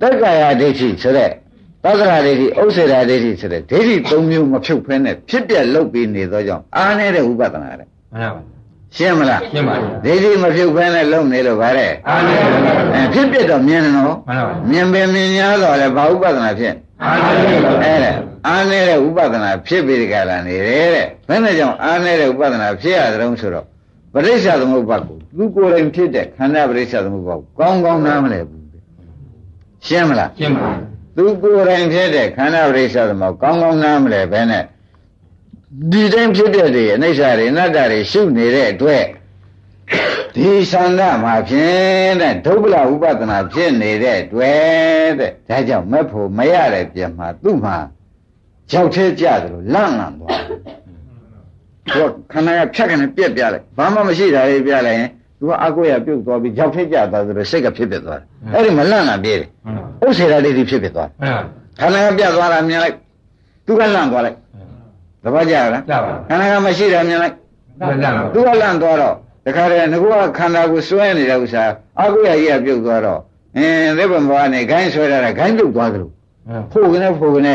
Speaker 2: တက္ကရာဒိဋ္ဌိဆိုတဲ့ သက္ကရာဒိဋ္ဌိဥစ္စေရာဒိဋ္ဌိဆိုတဲ့ဒိဋ္ဌိ၃မျိုးမဖြုတ်ဖဲနဲ့ဖြစ်ပြက်လုပ်ပြီးနေသောကြောင့်အားနေတဲ့ဝိပဿနာတဲ့
Speaker 3: မှန်ပါ
Speaker 2: ရှင်းမလား
Speaker 3: ရှင်းပါပြီ
Speaker 2: ဒိဋ္ဌိမဖြုတ်ဖဲနဲ့လုပ်နေလို့ဗါတဲ့
Speaker 3: အားနေပါ
Speaker 2: အဲဖြစ်ပြက်တော့မြင်တယ်နော်
Speaker 3: မှန်ပါ
Speaker 2: မြင်ပင်မြင်များတော့လည်းဘာဥပဒနာဖြစ်
Speaker 3: အားနေပါ
Speaker 2: အဲ့ဒါအားနေတဲ့ဥပဒနာဖြစ်ပြီးဒီကလာနေတယ်တဲ့ဘယ်နဲ့ကြောင့်အားနေတဲ့ဥပဒနာဖြစ်ရတဲ့ုံဆိုတော့ပရိစ္ဆသမုပ္ပါကိုသူကိုယ်တိုင်ဖြစ်တဲ့ခန္ဓာပရိစ္ဆသမုပ္ပါကိုကောင်းကောင်းနားမလဲဘူးရှင်းမလား
Speaker 3: ရှင်းပါ
Speaker 2: သူကိုယ်တိုင်ဖြစ်တဲ့ခန္ဓာပရိစ္ဆသမုပ္ပါကောင်းကောင်းနားမလဲဘဲနဲ့ဒီတိုင်းဖြစ်တဲ့တွေအနိစ္စတွေအနတ္တတွေရှုနေတဲ့အတွက်ဒီသန္တာမှာဖြင့်တဲ့ဒုဗ္ဗလဥပဒနာဖြစ်နေတဲ့တွေ့တဲ့ဒါကြောင့်မက်ဖို့မရတဲ့ပြင်မှာသူ့မှာရောက်သေးကြတယ်လို့လန့်လန့်သွားတယ်သူကခန္ဓာကဖြတ်ကနေပြက်ပြလိုက်ဘာမှမရှိတာလေးပြလိုက်ရင် သူကအကိုရပြုတ်သွားပြီးရောက်သေးကြသွားတယ်စိတ်ကဖြစ်ဖြစ်သွားတယ်အဲ့ဒီမလန့်လန့်ပြေးတယ်
Speaker 3: မှန်ပါ
Speaker 2: ဥစ္စေရာလေးတွေဖြစ်ဖြစ်သွားတယ်
Speaker 3: မှန်ပါ
Speaker 2: ခန္ဓာကပြတ်သွားတာမြင်လိုက်သူကလန့်သွားလိုက်သဘောကျလား
Speaker 3: ရပါ
Speaker 2: ခန္ဓာကမရှိတာမြင်လိုက်
Speaker 3: မှန်ပါ
Speaker 2: သူကလန့်သွားတော့တခါတည်းငါကခန္ဓာကိုစွဲနေတဲ့ဥစ္စာအကုရကြီးကပြုတ်သွားတော့အင်းသေဗ္ဗံဘဝနဲ့ဂိုင်းဆွဲတာဂိုင်းပြုတ်သွားသလိုဖို့ကနေဖို့ကနေ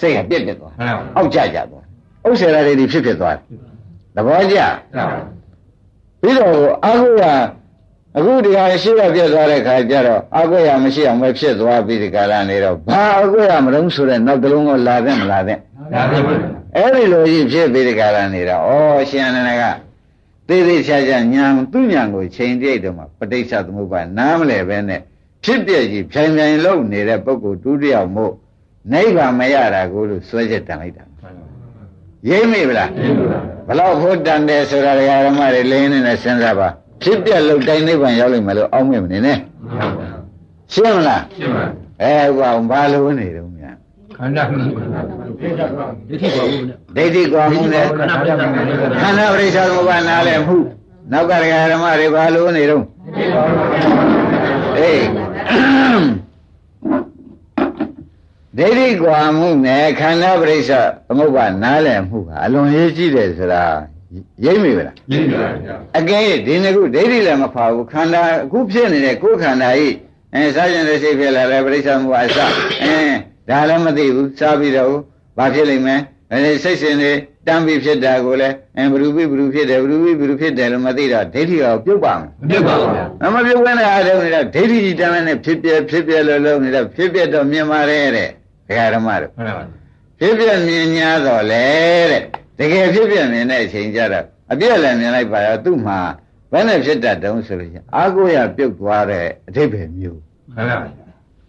Speaker 2: စိတ်ကပြက်ပြက်သွား
Speaker 3: မှန်ပါ
Speaker 2: အောက်ကျကျသွားဥစ္စေရာတွေဖြစ်ဖြစ်သွားတယ်သဘောကျ
Speaker 3: ရ ပါ
Speaker 2: ဘပြီးတော့အာဟုရအခုဒီဟာရှိရပြတ်သွားတဲ့ခါကျတော့အာဟုရမရှိအောင်ပဲဖြစ်သွားပြီးဒီကရနေတော့ဘာအာဟုရမလုံးဆိုတဲ့နောက်တစ်လုံးကိုလာတဲ့မလာတဲ့
Speaker 3: ဒါသိပါ
Speaker 2: အဲ့ဒီလိုကြီးဖြစ်ပြီးဒီကရနေတော့ဩရှင်အနန္ဒကသေးသေးချာချာညာသူ့ညာကိုချိန်ပြိတ်တော့မှပဋိစ္စသမုပ္ပါနားမလဲပဲနဲ့ဖြစ်ပြက်ကြီးဖြိုင်ဖြိုင်လုံနေတဲ့ပုဂ္ဂိုလ်ဒုတိယမို့နိဗ္ဗာန်မရတာကိုလို့စွဲချက်တန်လိုက်တာ ရိမ့်မိဗလားဘလောက်ဖို့တန်တယ်ဆိုတာဓမ္မတွေလင်းနေနဲ့စဉ်းစားပါဖြစ်ပြက်လို့တိုင်းနိဗ္ဗာန်ရောက်လိမ့်မယ်လို့အောက်မေ့မနေနဲ့ရှင်းမလား
Speaker 3: ရှင်းပါ
Speaker 2: အဲဥပအောင်ဘာလို့နေတုံးများ
Speaker 3: ခန္ဓာမှု
Speaker 4: ဒိဋ္ဌိပါဘူးနဲ့
Speaker 2: ဒိဋ္ဌိကွာမှုနဲ့
Speaker 4: ခန္ဓာပရိစ္ဆေသမုပ္ပါ
Speaker 2: ခန္ဓာပရိစ္ဆေသမုပ္ပါနားလဲမှုနောက်ကဓမ္မတွေဘာလို့နေတုံးအေး ဒိဋ္ဌိကွာမှုနဲ့ခန္ဓာပရိစ္ဆေသမုပ္ပါနားလဲမှုကအလွန်ရေးကြည့်တယ်ဆိုတာရိပ်မိဗလား
Speaker 3: ရင်းပါဗျာ
Speaker 2: အကဲဒီနှစ်ခုဒိဋ္ဌိလည်းမဖာဘူးခန္ဓာအခုဖြစ်နေတဲ့ကိုယ်ခန္ဓာဤအဲစားကျင်တဲ့စိတ်ဖြစ်လာတယ်ပရိစ္ဆေသမုပ္ပါအစအဲဒါလည်းမသိဘူးစားပြီးတော့ဘာဖြစ်လိမ့်မယ်အဲဒီစိတ်စဉ်တွေတမ်းပြီးဖြစ်တာကိုလည်းအဲဘ ᱹ ဘိဘ ᱹ ဖြစ်တယ်ဘ ᱹ ဘိဘ ᱹ ဖြစ်တယ်လို့မသိတော့ဒိဋ္ဌိကပြုတ်ပါမယ်
Speaker 3: မပြတ်ပါဘူးဗျာ
Speaker 2: အမပြုတ်ဝင်တဲ့အားထုတ်နေတာဒိဋ္ဌိကြီးတမ်းနဲ့ဖြစ်ပြဖြစ်ပြလို့လုံးနေတာဖြစ်ပြတော့မြင်ပါတယ်တဲ့ ဒကာဓမ္မတို့
Speaker 3: ဟုတ်ပါဘူး
Speaker 2: ဖြစ်ပြမြင်ညာတော့လေတဲ့တကယ်ဖြစ်ပြမြင်တဲ့အချိန်ကျတော့အပြည့်လည်းမြင်လိုက်ပါရောသူ့မှာဘယ်နဲ့ဖြစ်တတ်တုံးဆိုလို့ရှိရင်အာကိုရပြုတ်သွားတဲ့အဓိပ္ပာယ်မျိုး
Speaker 3: ဟုတ်ပါဘူး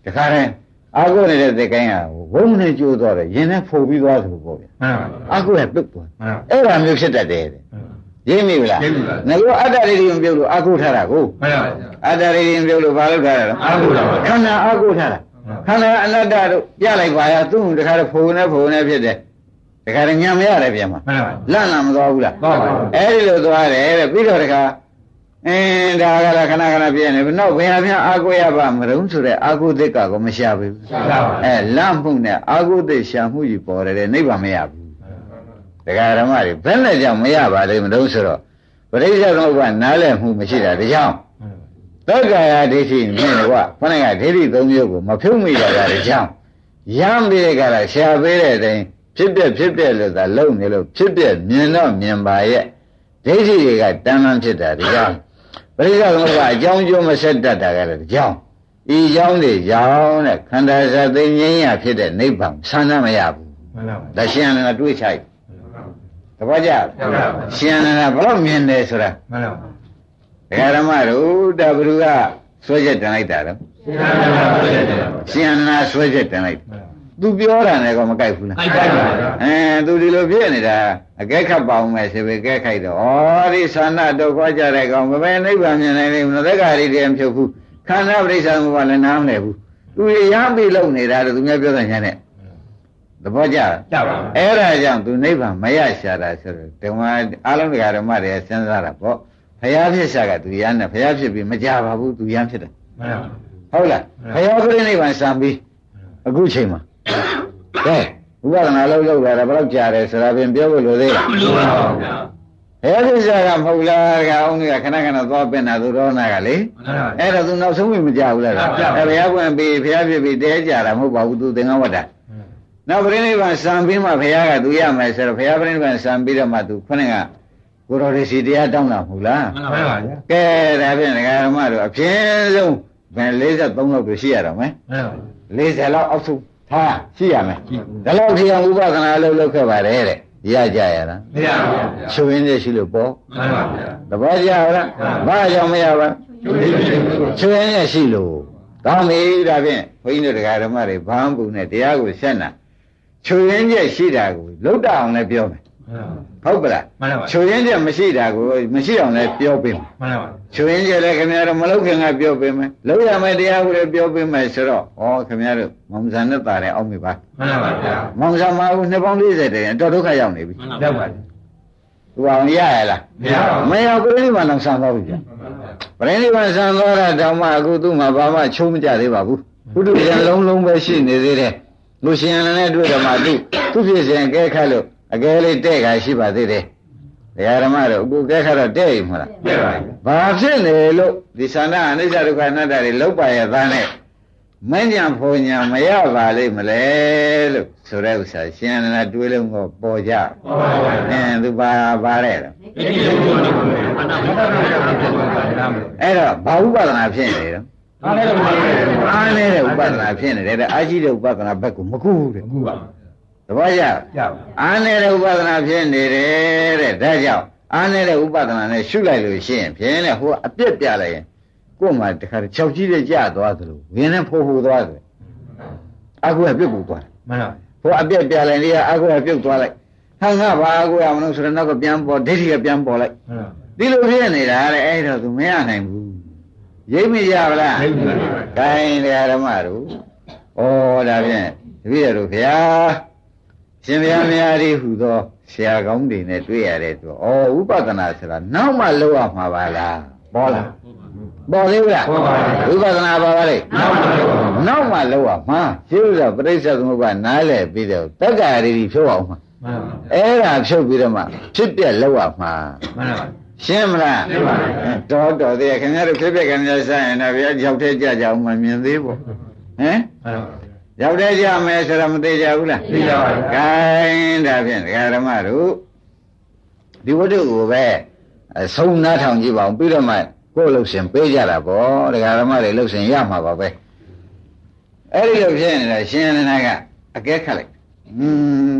Speaker 2: တခါတည်းအာကိုနေတဲ့သကိုင်းကဝုန်းနဲ့ကျိုးသွားတယ်ရင်နဲ့ဖုန်ပြီးသွားသလိုပေါ့ဗျာ
Speaker 3: ဟုတ်ပါဘူး
Speaker 2: အာကိုရပြုတ်သွား
Speaker 3: ဟုတ်ပါ
Speaker 2: အဲ့ဒါမျိုးဖြစ်တတ်တယ်တဲ့ရင်းမိလား
Speaker 3: ရင်းမိပါ
Speaker 2: ငါတို့အတ္တရိယံပြုတ်လို့အာကိုထားတာကို
Speaker 3: ဟုတ်ပါဘူး
Speaker 2: အတ္တရိယံပြုတ်လို့ဘာလုပ်ထားတာလဲ
Speaker 3: အာဟုတာပါ
Speaker 2: ခန္ဓာအာကိုထားတာ ခန္ဓာအနတ္တတို့ပြလိုက်ပါရသူ့တခါတည်းဖုန်နဲ့ဖုန်နဲ့ဖြစ်တယ်တခါတည်းညံမရတယ်ပြန်မှာ
Speaker 3: ဟုတ်ပါဘူး
Speaker 2: လန့်လာမသွားဘူးလား
Speaker 3: သွားပါဘူး
Speaker 2: အဲ့ဒီလိုသွားတယ်တဲ့ပြီးတော့တခါအင်းဒါကလည်းခဏခဏပြည့်နေပြီနောက်ဘယ်ဟာများအာကိုရပါမရုံဆိုတဲ့အာကိုသစ်ကကိုမရှာဘူး
Speaker 3: ရှာပါဘူး
Speaker 2: အဲလန့်မှုနဲ့အာကိုသစ်ရှာမှုကြီးပေါ်တယ်တဲ့နိဗ္ဗာန်မရဘူးဒကာဓမ္မတွေဘယ်နဲ့ကြောင့်မရပါလိမ့်မလို့ဆိုတော့ပရိစ္ဆေသမုပ္ပါနားလည်မှုမရှိတာဒါကြောင့် သောက္ကာယဒိဋ္ဌိမြင်တယ်ကွာခொနကဒိဋ္ဌိသုံးမျိုးကိုမဖြုတ်မိတာကဒါကြောင့်ရမ်းပြီးတဲ့ကလာရှာပေးတဲ့အတိုင်းဖြစ်ပြက်ဖြစ်ပြက်လို့သာလုံနေလို့ဖြစ်ပြက်မြင်တော့မြင်ပါရဲ့ဒိဋ္ဌိတွေကတန်းတန်းဖြစ်တာဒါကြောင့်ပရိစ္ဆေသမုပ္ပါအကြောင်းကျိုးမဆက်တတ်တာကလည်းဒါကြောင့်ဤကြောင်းတွေကြောင့်တဲ့ခန္ဓာစသိငြိမ်းရဖြစ်တဲ့နိဗ္ဗာန်ဆန္ဒမရဘူး
Speaker 3: ဟုတ်ပါဘူး
Speaker 2: ဒါရှင်အနန္ဒတွေးချိုက်တပည့်ကြ
Speaker 3: ဟုတ်ပါဘူး
Speaker 2: ရှင်အနန္ဒဘယ်တော့မြင်တယ်ဆိုတာ
Speaker 3: မှန်ပါ ဘူး
Speaker 2: ဒကာဓမ္မတို့တဘ누구ကဆွဲချက်တင်လိုက်တာတော့
Speaker 3: ရှင်းပါပါဘုရား
Speaker 2: ရှင်အနန္ဒဆွဲချက်တင်လိုက်သူပြောတာနဲ့ကောမကိုက်ဘူးလား
Speaker 4: အိုက်ပါပါ
Speaker 2: အဲသူဒီလိုဖြစ်နေတာအကဲခတ်ပါအောင်မယ်ဆိုပြီးကဲခိုက်တော့ဩဒီသန္နတော့ခွာကြတဲ့ကောင်မပဲနိဗ္ဗာန်မြင်နိုင်လိမ့်မယ်သက္ကာရီတည်းမဖြုတ်ဘူးခန္ဓာပရိစ္ဆာမဘာလည်းနားမလဲဘူးသူရမ်းပြီးလုံနေတာတော့သူများပြောတဲ့ညာနဲ့သဘောကျလား
Speaker 3: ကြပါဘူး
Speaker 2: အဲ့ဒါကြောင့်သူနိဗ္ဗာန်မရရှာတာဆိုတော့ဓမ္မအားလုံးတရားဓမ္မတွေစဉ်းစားတာပေါ့ ဘုရားဖြစ်ရှာကသူရမ်းတယ်ဘုရားဖြစ်ပြီးမကြပါဘူးသူရမ်းဖြစ်တယ်
Speaker 3: မှန်ပါဘူး
Speaker 2: ဟုတ်လားဘုရားပြိနိဗ္ဗာန်စံပြီးအခုချိန်မှာကဲဥပဒနာလောက်လောက်လာတာဘယ်တော့ကြာတယ်ဆိုတာပြင်ပြောဖို့လိုသေးလား
Speaker 3: မလိုပါဘူးဗျာ
Speaker 2: ဘုရားဖြစ်ရှာကမဟုတ်လားကအောင်ကြီးကခဏခဏသွားပင်တာသူတော်နာကလေ
Speaker 3: မှန်ပါဘူး
Speaker 2: အဲ့တော့သူနောက်ဆုံးမကြဘူးလားအဲ့ဘုရားကွင်ပြီးဘုရားဖြစ်ပြီးတဲကြတာမဟုတ်ပါဘူးသူသင်္ကန်းဝတ္တနောက်ပြိဋိဘံစံပြီးမှဘုရားကသူရမယ်ဆိုတော့ဘုရားပြိဋိဘံစံပြီးတော့မှသူခொနဲ့က ကိုတော်ရစီတရားတောင်းတာမဟုတ်လား
Speaker 3: မှန်ပါဗျာ
Speaker 2: ကဲဒါဖြင့်ဒကာဓမ္မတို့အပြင်းဆုံးဘယ်43လောက်တော့ရှိရတော့မယ်
Speaker 3: မှန်ပါဘူး
Speaker 2: 40လောက်အောက်ဆုံးထားရှိရမယ်ဒါလောက်ထီအောင်ဥပဒနာလုပ်လုပ်ခဲ့ပါတယ်တဲ့ရကြရလား
Speaker 3: မရပါဘူးဗျာ
Speaker 2: ချွေရင်းချက်ရှိလို့ပေါ့
Speaker 3: မှန်ပါဗျာ
Speaker 2: သဘောကျလားဘာကြောင့်မရပါချွေရင်းချက်ရှိလို့ကောင်းပြီဒါဖြင့်ဘုန်းကြီးတို့ဒကာဓမ္မတွေဘာမှမပူနဲ့တရားကိုဆက်နာချွေရင်းချက်ရှိတာကိုလုတ်တအောင်လည်းပြောမယ် ဟုတ်ပလား
Speaker 3: မှန်ပါပါ
Speaker 2: ချွေရင်းချက်မရှိတာကိုမရှိအောင်လည်းပြောပေးမယ်
Speaker 3: မှန်ပါပါ
Speaker 2: ချွေရင်းချက်လည်းခင်ဗျားတို့မလုတ်ခင်ကပြောပေးမယ်လုတ်ရမယ်တရားကိုလည်းပြောပေးမယ်ဆိုတော့ဩခင်ဗျားတို့မောင်ဆန်နဲ့တာတယ်အောက်မိပါ
Speaker 3: မှန်ပါဗျာ
Speaker 2: မောင်ဆန်မှာကနှစ်ပေါင်း40တည်းတော်ဒုက္ခရောက်နေပြီ
Speaker 3: ရောက်ပါပြီ
Speaker 2: သူအောင်ရရလား
Speaker 3: မရပါဘူး
Speaker 2: မရောက်ပြိဋိဘံအောင်ဆန်သွားပြီဗျပြိဋိဘံဆန်သွားတာတောင်မှအခုသူ့မှာဘာမှချိုးမကြသေးပါဘူးဘုဒ္ဓဉာဏ်လုံးလုံးပဲရှိနေသေးတယ်လူရှင်လည်းတွေ့တော့မှသူသူဖြစ်စဉ်ကဲခတ်လို့ အကယ်လေးတဲ့ခါရှိပါသေးတယ်တရားဓမ္မတို့အခုကဲခတ်တော့တဲ့ပြီမဟုတ်လား
Speaker 3: ပြပါပြီ
Speaker 2: ဘာဖြစ်နေလို့ဒီသန္တာအနိစ္စဒုက္ခအနတ္တတွေလောက်ပါရဲ့သားနဲ့မဉ္ဇဉ်ဖောညာမရပါလိမ့်မလဲလို့ဆိုတဲ့ဥစ္စာရှင်အနန္ဒတွေးလုံးကပေါ်ကြ
Speaker 3: ပေါ်ပါပါ
Speaker 2: အင်းသူပါပါတဲ့တော့
Speaker 3: ဒိဋ္ဌိယုံကြတယ်အနာမတ္တရဖြစ်သွားတာဒါမှမဟုတ်
Speaker 2: အဲ့တော့ဘာဥပဒနာဖြစ်နေတော့
Speaker 3: အားလည်းပါပဲ
Speaker 2: အားနေတဲ့ဥပဒနာဖြစ်နေတယ်တဲ့အာရှိတဲ့ဥပဒနာဘက်ကမကူဘူးတဲ့
Speaker 3: အခုပါ
Speaker 2: သဘောကျ
Speaker 3: ကြပါ
Speaker 2: အားနေတဲ့ဥပဒနာဖြစ်နေတယ်တဲ့ဒါကြောင့်အားနေတဲ့ဥပဒနာနဲ့ရှုလိုက်လို့ရှိရင်ဖြင်းတဲ့ဟိုအပြစ်ပြလိုက်ရင်ကိုယ်မှတခါ၆ကြီးတဲ့ကြသွားသလိုဝင်းနဲ့ဖိုးဖိုးသွားတယ်အခုကပြုတ်ပူသွားတယ်
Speaker 3: မှန်ပါ
Speaker 2: ဟိုအပြစ်ပြလိုက်လေအခုကပြုတ်သွားလိုက်ဟာငါဘာအခုရမလို့ဆိုတော့နောက်ကပြန်ပေါ်ဒိဋ္ဌိကပြန်ပေါ်လိုက်
Speaker 3: မှန်ပါ
Speaker 2: ဒီလိုဖြစ်နေတာတဲ့အဲ့တော့သူမရနိုင်ဘူးရိပ်မိကြဗလား
Speaker 3: ရိပ်မိပါဘူး
Speaker 2: ဂိုင်းတရားဓမ္မတို့ဩဒါဖြင့်တပည့်တော်တို့ဗျာ ရှင်ဗျာမယားဒီဟူသောဆရာကောင်းတွေနဲ့တွေ့ရတဲ့သူဩဥပဒနာဆိုတာနောက်မှလောက်ရမှာပါလားပေါ်လားပေါ်သေးဘူးလား
Speaker 3: ပေါ်ပါဘူး
Speaker 2: ဝိပဿနာပါပါလေ
Speaker 3: နောက်မှလောက်ပါဘူး
Speaker 2: နောက်မှလောက်ရမှာရှင်းဥစွာပြိဿသမုပ္ပါနားလည်ပြီးတော့တက္ကရာရီဖြုတ်အောင်မှာ
Speaker 3: မှန်ပါ
Speaker 2: အဲ့ဒါဖြုတ်ပြီးတော့မှဖြစ်ပြက်လောက်ရမှာ
Speaker 3: မှန်ပါ
Speaker 2: ရှင်းမလား
Speaker 3: ရှင်းပါပြီ
Speaker 2: တော်တော်သေးခင်ဗျားတို့ဖြစ်ဖြစ်ခင်ဗျားဆိုင်ရင်တော့ဗျာကြောက်တဲ့ကြကြအောင်မမြင်သေးဘူးဟမ်
Speaker 3: မှန်ပါ
Speaker 2: ကြောက်တဲ့ကြမယ်ဆိုတော့မသေးကြဘူးလား
Speaker 3: သိကြပါပြီ
Speaker 2: ဂိုင်းဒါဖြင့်ဒကာဓမ္မတို့ဒီဝတ္ထုကိုပဲအဆုံးနားထောင်ကြည့်ပါအောင်ပြီးတော့မှကိုယ်လှုပ်ရှင်ပေးကြတာပေါ့ဒကာဓမ္မတွေလှုပ်ရှင်ရမှာပါပဲအဲ့ဒီလိုဖြစ်နေတာရှင်ရဏကအကဲခတ်လိုက်อืม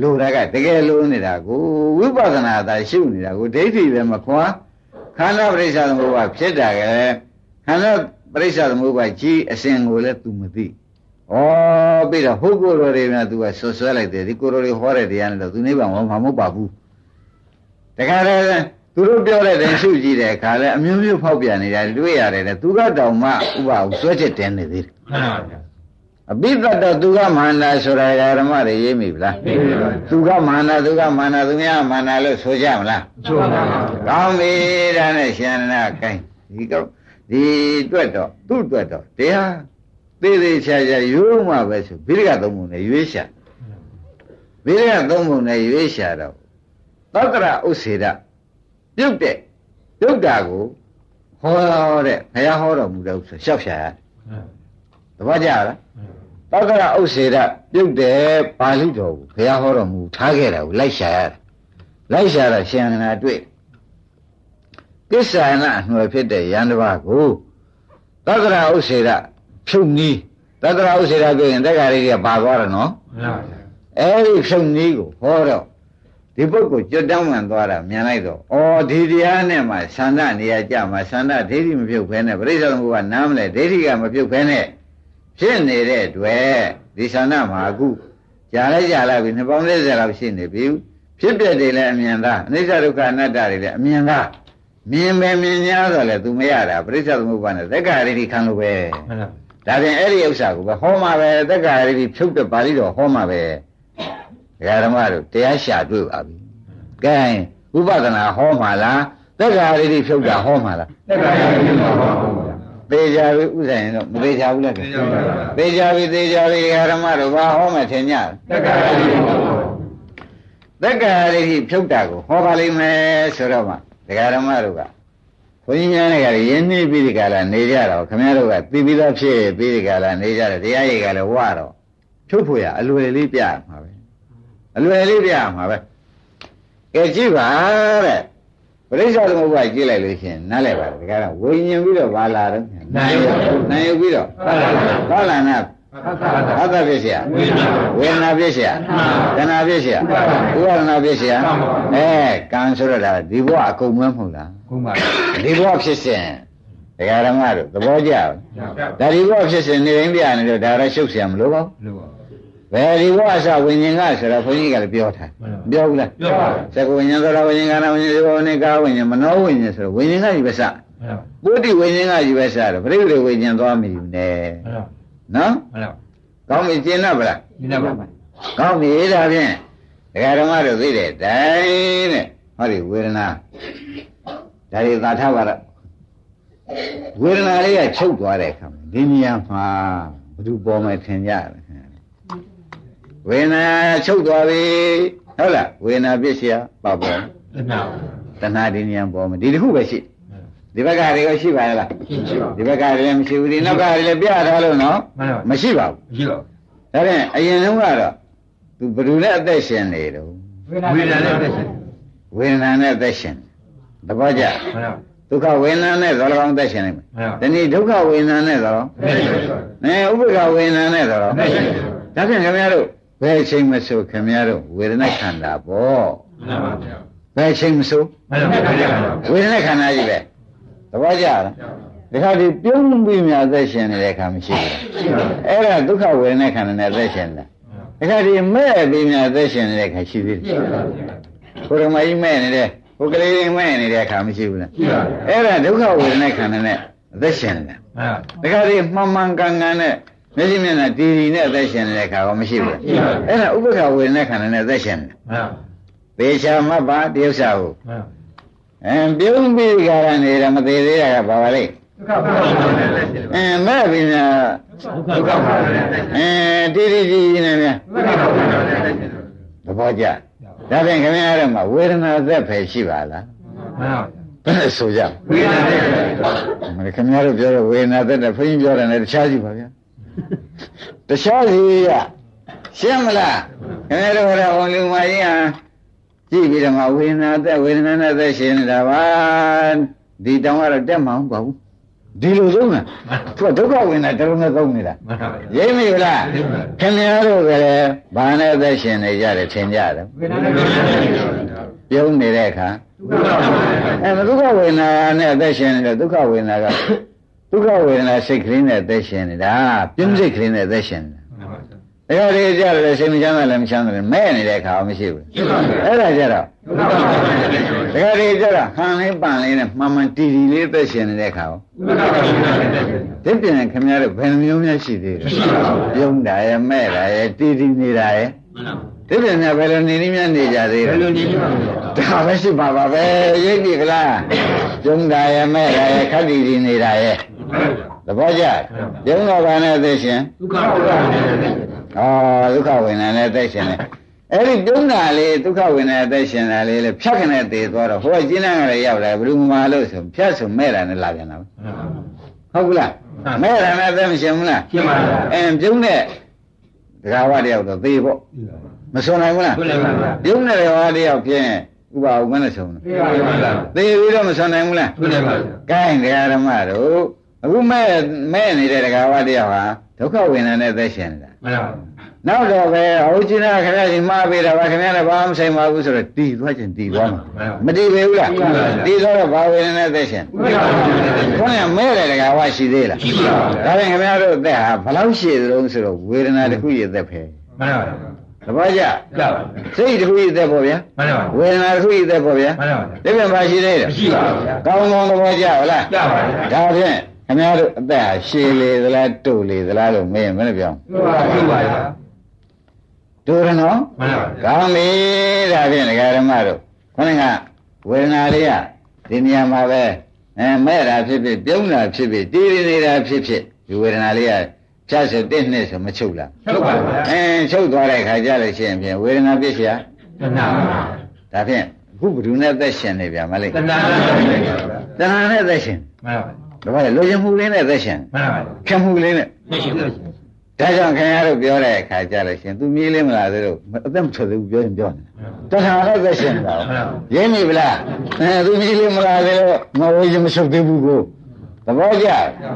Speaker 2: လိုတာကတကယ်လိုနေတာကိုဝိပဿနာသာရှုနေတာကိုဒိဋ္ဌိလည်းမခွာခန္ဓာပရိစ္ဆာသမုပ္ပါဖြစ်တာကလည်းခန္ဓာပရိစ္ဆာသမုပ္ပါကြီးအစဉ်ကိုလည်း तू မသိ ဩပြီးတော့ဟုတ်ကိုယ်တော်တွေများ तू ကဆွဆွဲလိုက်တယ်ဒီကိုယ်တော်တွေဟောတဲ့တရားနဲ့တော့ तू နိဗ္ဗာန်ဝမှာမဟုတ်ပါဘူးတခါတည်းသူတို့ပြောတဲ့တိုင်ရှုကြည့်တဲ့အခါလဲအမျိုးမျိုးဖောက်ပြန်နေတာတွေ့ရတယ်လေသူကတောင်မှဥပအောင်ဆွဲချက်တင်နေသေးတယ်
Speaker 3: မှန်ပါဗျာ
Speaker 2: အပိသတ္တသူကမာနဆိုတာဓမ္မတွေရေးမိဗလား
Speaker 3: သိပြီပါ
Speaker 2: သူကမာနသူကမာနသူများမာနလို့ဆိုကြမလား
Speaker 3: ချိုးပါ
Speaker 2: ကောင်းပြီဒါနဲ့ရှင်နာကိုင်းဒီကောဒီအတွက်တော့သူ့အတွက်တော့တရား သေးသေးချာချာရိုးမှပဲဆိုဘိရိကသုံးပုံနဲ့ရွေးရှာဘိရိကသုံးပုံနဲ့ရွေးရှာတော့သတ္တရဥစ္စေဒပြုတ်တဲ့ပြုတ်တာကိုဟောတဲ့ဘုရားဟောတော်မူတဲ့ဥစ္စာရှောက်ရှာရတယ်သဘောကျလားသောကရဥစ္စေဒပြုတ်တယ်ပါဠိတော်ကိုဘုရားဟောတော်မူထားခဲ့တာကိုလိုက်ရှာရတယ်လိုက်ရှာတော့ရှင်အနန္ဒာတွေ့ကိစ္ဆာနအနှွယ်ဖြစ်တဲ့ယန္တဘာကိုသောကရဥစ္စေဒ ဖြုတ်နီးသောကရဥစ္စေဒပြောရင်တက္ကရာကြီးကပါသွားတယ်နော်
Speaker 3: မှန်ပါဗျာ
Speaker 2: အဲ့ဒီဖြုတ်နီးကိုဟောတော့ဒီပုဂ္ဂိုလ်ကြွတောင်းမှန်သွားတာမြင်လိုက်တော့ဩဒီတရားနဲ့မှသန္ဓနေရာကြမှာသန္ဓဒိဋ္ဌိမပြုတ်ဖဲနဲ့ပရိစ္ဆေသမုပ္ပါနားမလဲဒိဋ္ဌိကမပြုတ်ဖဲနဲ့ဖြစ်နေတဲ့အတွက်ဒီသန္ဓမှာအခုကြာလိုက်ကြာလိုက်ပြီနှစ်ပေါင်း40လောက်ရှိနေပြီဖြစ်ပြတယ်လည်းအမြင်သားအနိစ္စဒုက္ခအနတ္တတွေလည်းအမြင်သားမြင်ပဲမြင်냐ဆိုလည်း तू မရတာပရိစ္ဆေသမုပ္ပါနဲ့သက္ကာရိတိခံလို့ပဲ
Speaker 3: မှန်ပါ
Speaker 2: ဒါပြင်အဲ့ဒီဥစ္စာကိုပဲဟောမှာပဲသက္ကာရိတိဖြုတ်တဲ့ပါဠိတော်ဟောမှာပဲဒကာဓမ္မတို့တရားရှာတွေ့ပါပြီကဲဥပဒနာဟောမှာလားသက္ကာရိတိဖြုတ်တာဟောမှာလား
Speaker 3: တက္ကရာကြီးပါပါဗျာ
Speaker 2: သေချာပြီဥစ္စာရင်တော့မသေချာဘူးလား
Speaker 3: သိကြပါဗျာ
Speaker 2: သေချာပြီသေချာပြီဓမ္မတို့ဘာဟောမှထင်ကြ
Speaker 3: တက္ကရာကြီးပါပါ
Speaker 2: သက္ကာရိတိဖြုတ်တာကိုဟောပါလိမ့်မယ်ဆိုတော့မှဒကာဓမ္မတို့က ဘုန်းကြီးများတွေကလည်းယဉ်နှိပြီးဒီကလာနေကြတော့ခင်ဗျားတို့ကသိပြီးသားဖြစ်ပြီးဒီကလာနေကြတယ်တရားရိပ်ကလည်းဝတော့ဖြုတ်ဖို့ရအလွယ်လေးပြရမှာပဲအလွယ်လေးပြရမှာပဲကဲကြည့်ပါတဲ့ပရိစ္ဆေသမုပ္ပါကြည့်လိုက်လို့ရှိရင်နားလည်ပါတယ်ဒကာကဝိညာဉ်ပြီးတော့ဘာလာတော့
Speaker 3: နိုင်ရုပ်
Speaker 2: နိုင်ယူပြီးတော့
Speaker 3: ဟုတ်ပါဘူး
Speaker 2: ဘာလာနာ
Speaker 3: သာသာ
Speaker 2: ဘာသာဖြစ်เสีย
Speaker 3: ဝိညာဉ်
Speaker 2: ဝေဒနာဖြစ်เสีย
Speaker 3: မှန်ပါ
Speaker 2: တဏှာဖြစ်เสีย
Speaker 3: မှန်ပါ
Speaker 2: ဥပါဒနာဖြစ်เสีย
Speaker 3: မှန်ပါ
Speaker 2: အဲကံဆိုတော့ဒါဒီဘဝအကုန်မမဟုတ်လား
Speaker 3: ကုန်းပါ
Speaker 2: ဒီဘဝဖြစ်စဉ်ဒကာရမတို့သဘောကျလား
Speaker 3: ဗျာ
Speaker 2: ဒါဒီဘဝဖြစ်စဉ်နေတိုင်းပြနေတော့ဒါရရှုပ်เสียမလို့ပါဘူး
Speaker 3: လို့ပါ
Speaker 2: ဘယ်ဒီဘဝအစဝိညာဉ်ကဆိုတော့ဘုန်းကြီးကလည်းပြောထား
Speaker 3: မှန်ပါ
Speaker 2: ပြောဘူးလား
Speaker 3: ပြောပါ
Speaker 2: သက္ကဝိညာဉ်ဆိုတော့ဝိညာဉ်ကနာဝိညာဉ်ဒီဘဝနဲ့ကာဝိညာဉ်မနောဝိညာဉ်ဆိုတော့ဝိညာဉ်ကကြီးပဲစ
Speaker 3: မှန်ပါ
Speaker 2: ပုတ္တိဝိညာဉ်ကကြီးပဲစတော့ပြိဋိဝိညာဉ်သွားမယူနဲ့
Speaker 3: မှန်ပါ
Speaker 2: နော်
Speaker 3: မှန်ပါ
Speaker 2: ကောင်းပြီရှင်းလားဗလား
Speaker 3: ရှင်းပါပါ
Speaker 2: ကောင်းပြီဒါဖြင့်ဒကာဓမ္မတို့သိတဲ့တိုင်းတဲ့ဟောဒီဝေဒနာဒါတွေသာထားပါတော့ဝေဒနာလေးကချုပ်သွားတဲ့အခါမှာဒီနေရာမှာဘုသူပေါ်မှထင်ကြတယ်ဝေဒနာချုပ်သွားပြီဟုတ်လားဝေဒနာပြည့်စရာပါပေါ်
Speaker 3: တဏှာ
Speaker 2: တဏှာဒီနေရာပေါ်မှာဒီတစ်ခုပဲရှိတယ် ဒီဘက်ကတွေရောရှိပါရဲ့လား
Speaker 4: ရှင်းရှင်းပါ
Speaker 2: ဒီဘက်ကတွေလည်းမရှိဘူးဒီနောက်ကတွေလည်းပြထားလို့နော်
Speaker 4: မှန်ပါ
Speaker 2: မရှိပါဘူး
Speaker 4: မရှိတော့
Speaker 2: ဒါဖြင့်အရင်တုန်းကတော့သူဘယ်သူနဲ့အသက်ရှင်နေတော့
Speaker 4: ဝေဒနာနဲ့သက်ရှင်
Speaker 2: ဝေဒနာနဲ့အသက်ရှင်သဘောကျ
Speaker 4: မှန်ပါ
Speaker 2: ဒုက္ခဝေဒနာနဲ့သောလကောင်အသက်ရှင်နေမယ်
Speaker 4: မှန်ပါ
Speaker 2: ဒီနေ့ဒုက္ခဝေဒနာနဲ့သော
Speaker 4: သက်ရှင်
Speaker 2: နဲဥပ္ပခဝေဒနာနဲ့သော
Speaker 4: သက်ရှင်
Speaker 2: ဒါဖြင့်ခင်ဗျားတို့ဘယ်အချိန်မဆိုခင်ဗျားတို့ဝေဒနာခန္ဓာပေါ့
Speaker 4: မှန်ပါဗျာ
Speaker 2: ဘယ်အချိန်မဆို
Speaker 4: မှန်ပါဗျာ
Speaker 2: ဝေဒနာခန္ဓာကြီးပဲ သဘောကျလားဒီခါဒီပြုံးပြီးမြတ်သက်ရှင်နေတဲ့အခါမရှိဘူးအဲ့ဒါဒုက္ခဝေဒနာခန္ဓာနဲ့သက်ရှင်တယ်ဒီခါဒီမဲ့ပြီးမြတ်သက်ရှင်နေတဲ့အခါရှိသေးတယ်ကိုရမကြီးမဲ့နေတဲ့ကိုကလေးမဲ့နေတဲ့အခါမရှိဘူးလား
Speaker 4: ရှိပါ
Speaker 2: အဲ့ဒါဒုက္ခဝေဒနာခန္ဓာနဲ့အသက်ရှင်တယ်
Speaker 4: မှန်ပါ
Speaker 2: ဒီခါဒီမှန်မှန်ကန်ကန်နဲ့မျက်စိမျက်နှာတီတီနဲ့အသက်ရှင်နေတဲ့အခါကမရှိဘူးလား
Speaker 4: ရှိပါ
Speaker 2: အဲ့ဒါဥပ္ပခဝေဒနာခန္ဓာနဲ့အသက်ရှင်တယ်
Speaker 4: မှန်ပါ
Speaker 2: သေချာမှတ်ပါတရုပ်စာကို
Speaker 4: မှန်ပါ
Speaker 2: အင်းပြုံးပြီးကြရနေတာမသေးသေးတာကဘာပါလဲ
Speaker 4: ဒုက္ခပါနဲ့သက်ရှင်
Speaker 2: အင်းမဲ့ပြီးများ
Speaker 4: ဒုက္ခပါနဲ့သက်ရှင်
Speaker 2: အင်းတီတီတီနဲ့များ
Speaker 4: ဒုက္ခပါနဲ့သက်ရှင်
Speaker 2: သဘောကျဒါဖြင့်ခင်ဗျားတို့မှာဝေဒနာသက်ပဲရှိပါလား
Speaker 4: မှန်ပါ
Speaker 2: ဘယ်နဲ့ဆိုကြ
Speaker 4: ဝေဒနာနဲ့သက်ရှင်
Speaker 2: မလဲခင်ဗျားတို့ပြောတဲ့ဝေဒနာသက်တဲ့ဘုန်းကြီးပြောတယ်နဲ့တခြားစီပါဗျာတခြားစီရရှင်းမလားခင်ဗျားတို့ကဟောလူမကြီးဟာ ကြည့်ပြီးတော့မှဝေဒနာသက်ဝေဒနာနဲ့သက်ရှင်းနေတာပါဒီတောင်ကတော့တက်မှမပေါ့ဘူးဒီလိုသုံးတာသူကဒုက္ခဝေဒနာတလုံးနဲ့သုံးနေတာ
Speaker 4: မှန်ပါ
Speaker 2: ရိပ်မိလားခင်ဗျားတို့ကလည်းဘာနဲ့အသက်ရှင်နေကြတယ်ထင်ကြတယ်
Speaker 4: ဝေဒနာနဲ့သက်ရှင်
Speaker 2: ပြုံးနေတဲ့အခါ
Speaker 4: ဒုက္ခပါနဲ့
Speaker 2: အဲဒုက္ခဝေဒနာနဲ့အသက်ရှင်နေတဲ့ဒုက္ခဝေဒနာကဒုက္ခဝေဒနာစိတ်ကလေးနဲ့အသက်ရှင်နေတာပြင်းစိတ်ကလေးနဲ့အသက်ရှင်နေတာ ဒါကြတဲ့ကြတယ်စိတ်မချမ်းသာလည်းမချမ်းသာလည်းမဲ့နေတဲ့အခါမရှိဘူးအဲ့ဒါကြတော့
Speaker 4: ဒုက္ခပါနဲ့သက်ရှင်
Speaker 2: ဒါကြတဲ့ကြတော့ဟန်လေးပန်လေးနဲ့မှန်မှန်တီတီလေးအသက်ရှင်နေတဲ့အခါကို
Speaker 4: ဒုက္ခပါနဲ့သက်ရှင်
Speaker 2: ဒီပြင်ခင်ဗျားတို့ဘယ်နှမျိုးများရှိသေးလဲပြုံးတာရဲ့မဲ့တာရဲ့တီတီနေတာရဲ့
Speaker 4: မှန်ပါ
Speaker 2: ဒီပြင်များဘယ်လိုနေနည်းများနေကြသေး
Speaker 4: ဘ
Speaker 2: လဲ
Speaker 4: ယ်လိုနေကြပါလဲ
Speaker 2: ဒါပဲရှိပါပါပဲရိပ်ပြီကလားကျုံတာရဲ့မဲ့တာရဲ့ခက်တီတီနေတာရဲ့သဘောကျကျုံတော့ဘာနဲ့အသက်ရှင်
Speaker 4: ဒုက္ခပါနဲ့သက်ရှင်
Speaker 2: ဩဒုက္ခဝေဒနာနဲ့အသက်ရှင်တယ်အဲ့ဒီကျုံတာလေးဒုက္ခဝေဒနာအသက်ရှင်တာလေးလေဖြတ်ခနဲ့တည်သွားတော့ဟိုကကျင်းတဲ့ကလေးရောက်လာဘယ်သူမှလို့ဆိုဖြတ်ဆိုမဲ့တာနဲ့လာပြန်တာဟုတ်ဘူးလားမဲ့တာနဲ့အသက်မရှင်ဘူးလား
Speaker 4: ရှင်းပါလား
Speaker 2: အင်းကျုံတဲ့ဒကာဝတယောက်တော့သေပေါ့မစွန်နိုင်ဘူးလား
Speaker 4: ဟုတ်တယ်ပါဗျာ
Speaker 2: ကျုံတဲ့ဒကာဝတယောက်ဖြင့်ဥပအောင်မနဲ့ဆုံးတယ်
Speaker 4: ပြပါပါလား
Speaker 2: သေပြီးတော့မဆွနိုင်ဘူးလား
Speaker 4: ဟုတ်တယ်ပါဗျာ။
Speaker 2: ကိုင်းတရားဓမ္မတို့ အခုမဲ့မဲ့နေတဲ့တရားဝတရားဟာဒုက္ခဝေဒနာနဲ့သက်ရှင်နေတာ
Speaker 4: မှန်ပါ။
Speaker 2: နောက်တော့ပဲအဟုတ်ချင်းနာခင်ဗျားကြီးမှားပေးတာပါခင်ဗျားလည်းဘာမှမဆိုင်ပါဘူးဆိုတော့တည်သွားခြင်းတည်သွားမှာ။မတည်ပေဘူးလား။တည်သွားတော့ဘာဝေဒနာနဲ့သက်ရှင်
Speaker 4: ဒုက္ခပါနဲ့သက်ရှင်။
Speaker 2: ခေါင်းကမဲ့တဲ့တရားဝရှိသေးလား
Speaker 4: ရှိပါပါ။
Speaker 2: ဒါပြန်ခင်ဗျားတို့အသက်ဟာဘယ်လောက်ရှိသလဲဆိုတော့ဝေဒနာတစ်ခုရဲ့အသက်ပဲ
Speaker 4: မှန်ပါ။
Speaker 2: သဘောကျ
Speaker 4: ကြပါ။
Speaker 2: စိတ်တစ်ခုရဲ့အသက်ပေါ့ဗျာ
Speaker 4: မှန်ပါ။
Speaker 2: ဝေဒနာတစ်ခုရဲ့အသက်ပေါ့ဗျာ
Speaker 4: မှန်ပါ။
Speaker 2: ဒီပြန်ပါရှိသေးတယ်
Speaker 4: မရှိပါဘူးဗျာ။
Speaker 2: ကောင်းကောင်းသဘောကျဟုတ်လား
Speaker 4: ကြပါ
Speaker 2: ဒါဖြင့် ခင်ဗျားတို့အသက်ဟာရှည်လေသလားတုတ်လေသလားလို့မေးရင်မင်းပြောင်း
Speaker 4: ဟုတ်ပါဗျာ
Speaker 2: တူရနော်
Speaker 4: မှန်ပါ
Speaker 2: ကောင်းပြီဒါဖြင့်ဒကာဓမ္မတို့ခொနကဝေဒနာလေးကဒီနေရာမှာပဲအဲမဲ့တာဖြစ်ဖြစ်ပြုံးတာဖြစ်ဖြစ်တည်ရနေတာဖြစ်ဖြစ်ဒီဝေဒနာလေးကဖြတ်ဆိုတစ်နှစ်ဆိုမချုပ်လား
Speaker 4: ဟုတ်ပါဗျာ
Speaker 2: အဲချုပ်သွားတဲ့ခါကြလို့ရှိရင်ဖြင့်ဝေဒနာပြစ်เสีย
Speaker 4: တဏှာ
Speaker 2: ဒါဖြင့်အခုဘယ်သူနဲ့အသက်ရှင်နေပြန်မလဲ
Speaker 4: တဏှာနဲ့သက်ရှင်
Speaker 2: တဏှာနဲ့အသက်ရှင်
Speaker 4: မှန်ပါ
Speaker 2: ဒါပါလေလိုချင်မှုလေးနဲ့အသက်ရှင်
Speaker 4: မှန်ပါ
Speaker 2: ခင်မှုလေးနဲ့
Speaker 4: သက်ရှင်သက်ရှင်
Speaker 2: ဒါကြောင့်ခင်ဗျားတို့ပြောတဲ့အခါကြလို့ရှင်သူမြေးလေးမလားသေးလို့အသက်မထွက်သေးဘူးပြောရင်ပြောနေတခါတော့သက်ရှင်တာရင်းနေဗလားအဲသူမြေးလေးမလားသေးလို့မဝေးချင်မရှုပ်သေးဘူးကိုသဘောကျ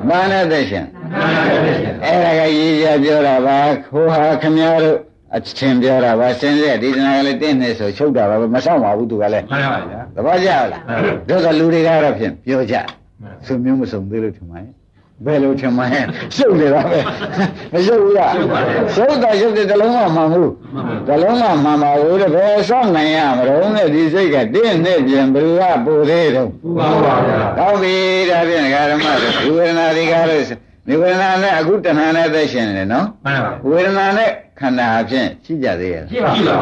Speaker 2: မာနဲ့သက်ရှင်
Speaker 4: မှန်ပါသက်ရှင်
Speaker 2: အဲ့ဒါကရေးကြပြောတာပါခိုးဟာခင်ဗျားတို့အချင်းပြောတာပါစင်တဲ့ဒီတနာကလေးတင်းနေဆိုချုပ်တာပါမဆောင်ပါဘူးသူကလည်း
Speaker 4: မှန်ပါဗျာ
Speaker 2: သဘောကျလားတို့ကလူတွေကတော့ဖြင့်ပြောကြ သူမျိုးမစုံသေးလို့ထင်ပါရဲ့ဘယ်လိုထင်မှန်းရှုပ်နေတာပဲမရှုပ်ဘူးလားရှုပ်တာရှုပ်တယ်တလုံးမမှန်ဘူးတလုံးမမှန်ပါဘူးတဲ့ဘယ်ဆောက်နိုင်ရမလို့နဲ့ဒီစိတ်ကတင်းနဲ့ပြင်ဘယ်လိုကပိုသေးတော့
Speaker 4: ဟုတ်ပါပါဗျာ
Speaker 2: ကောင်းပြီဒါဖြင့်ဓမ္မတို့ဒီဝေဒနာတွေကားလို့ဒီဝေဒနာနဲ့အခုတဏှာနဲ့သက်ရှင်နေတယ်နော်
Speaker 4: မှန်ပါ
Speaker 2: ဝေဒနာနဲ့ခန္ဓာအဖြစ်ရှိကြသေးရဲ့
Speaker 4: ရှိပါရှိပါ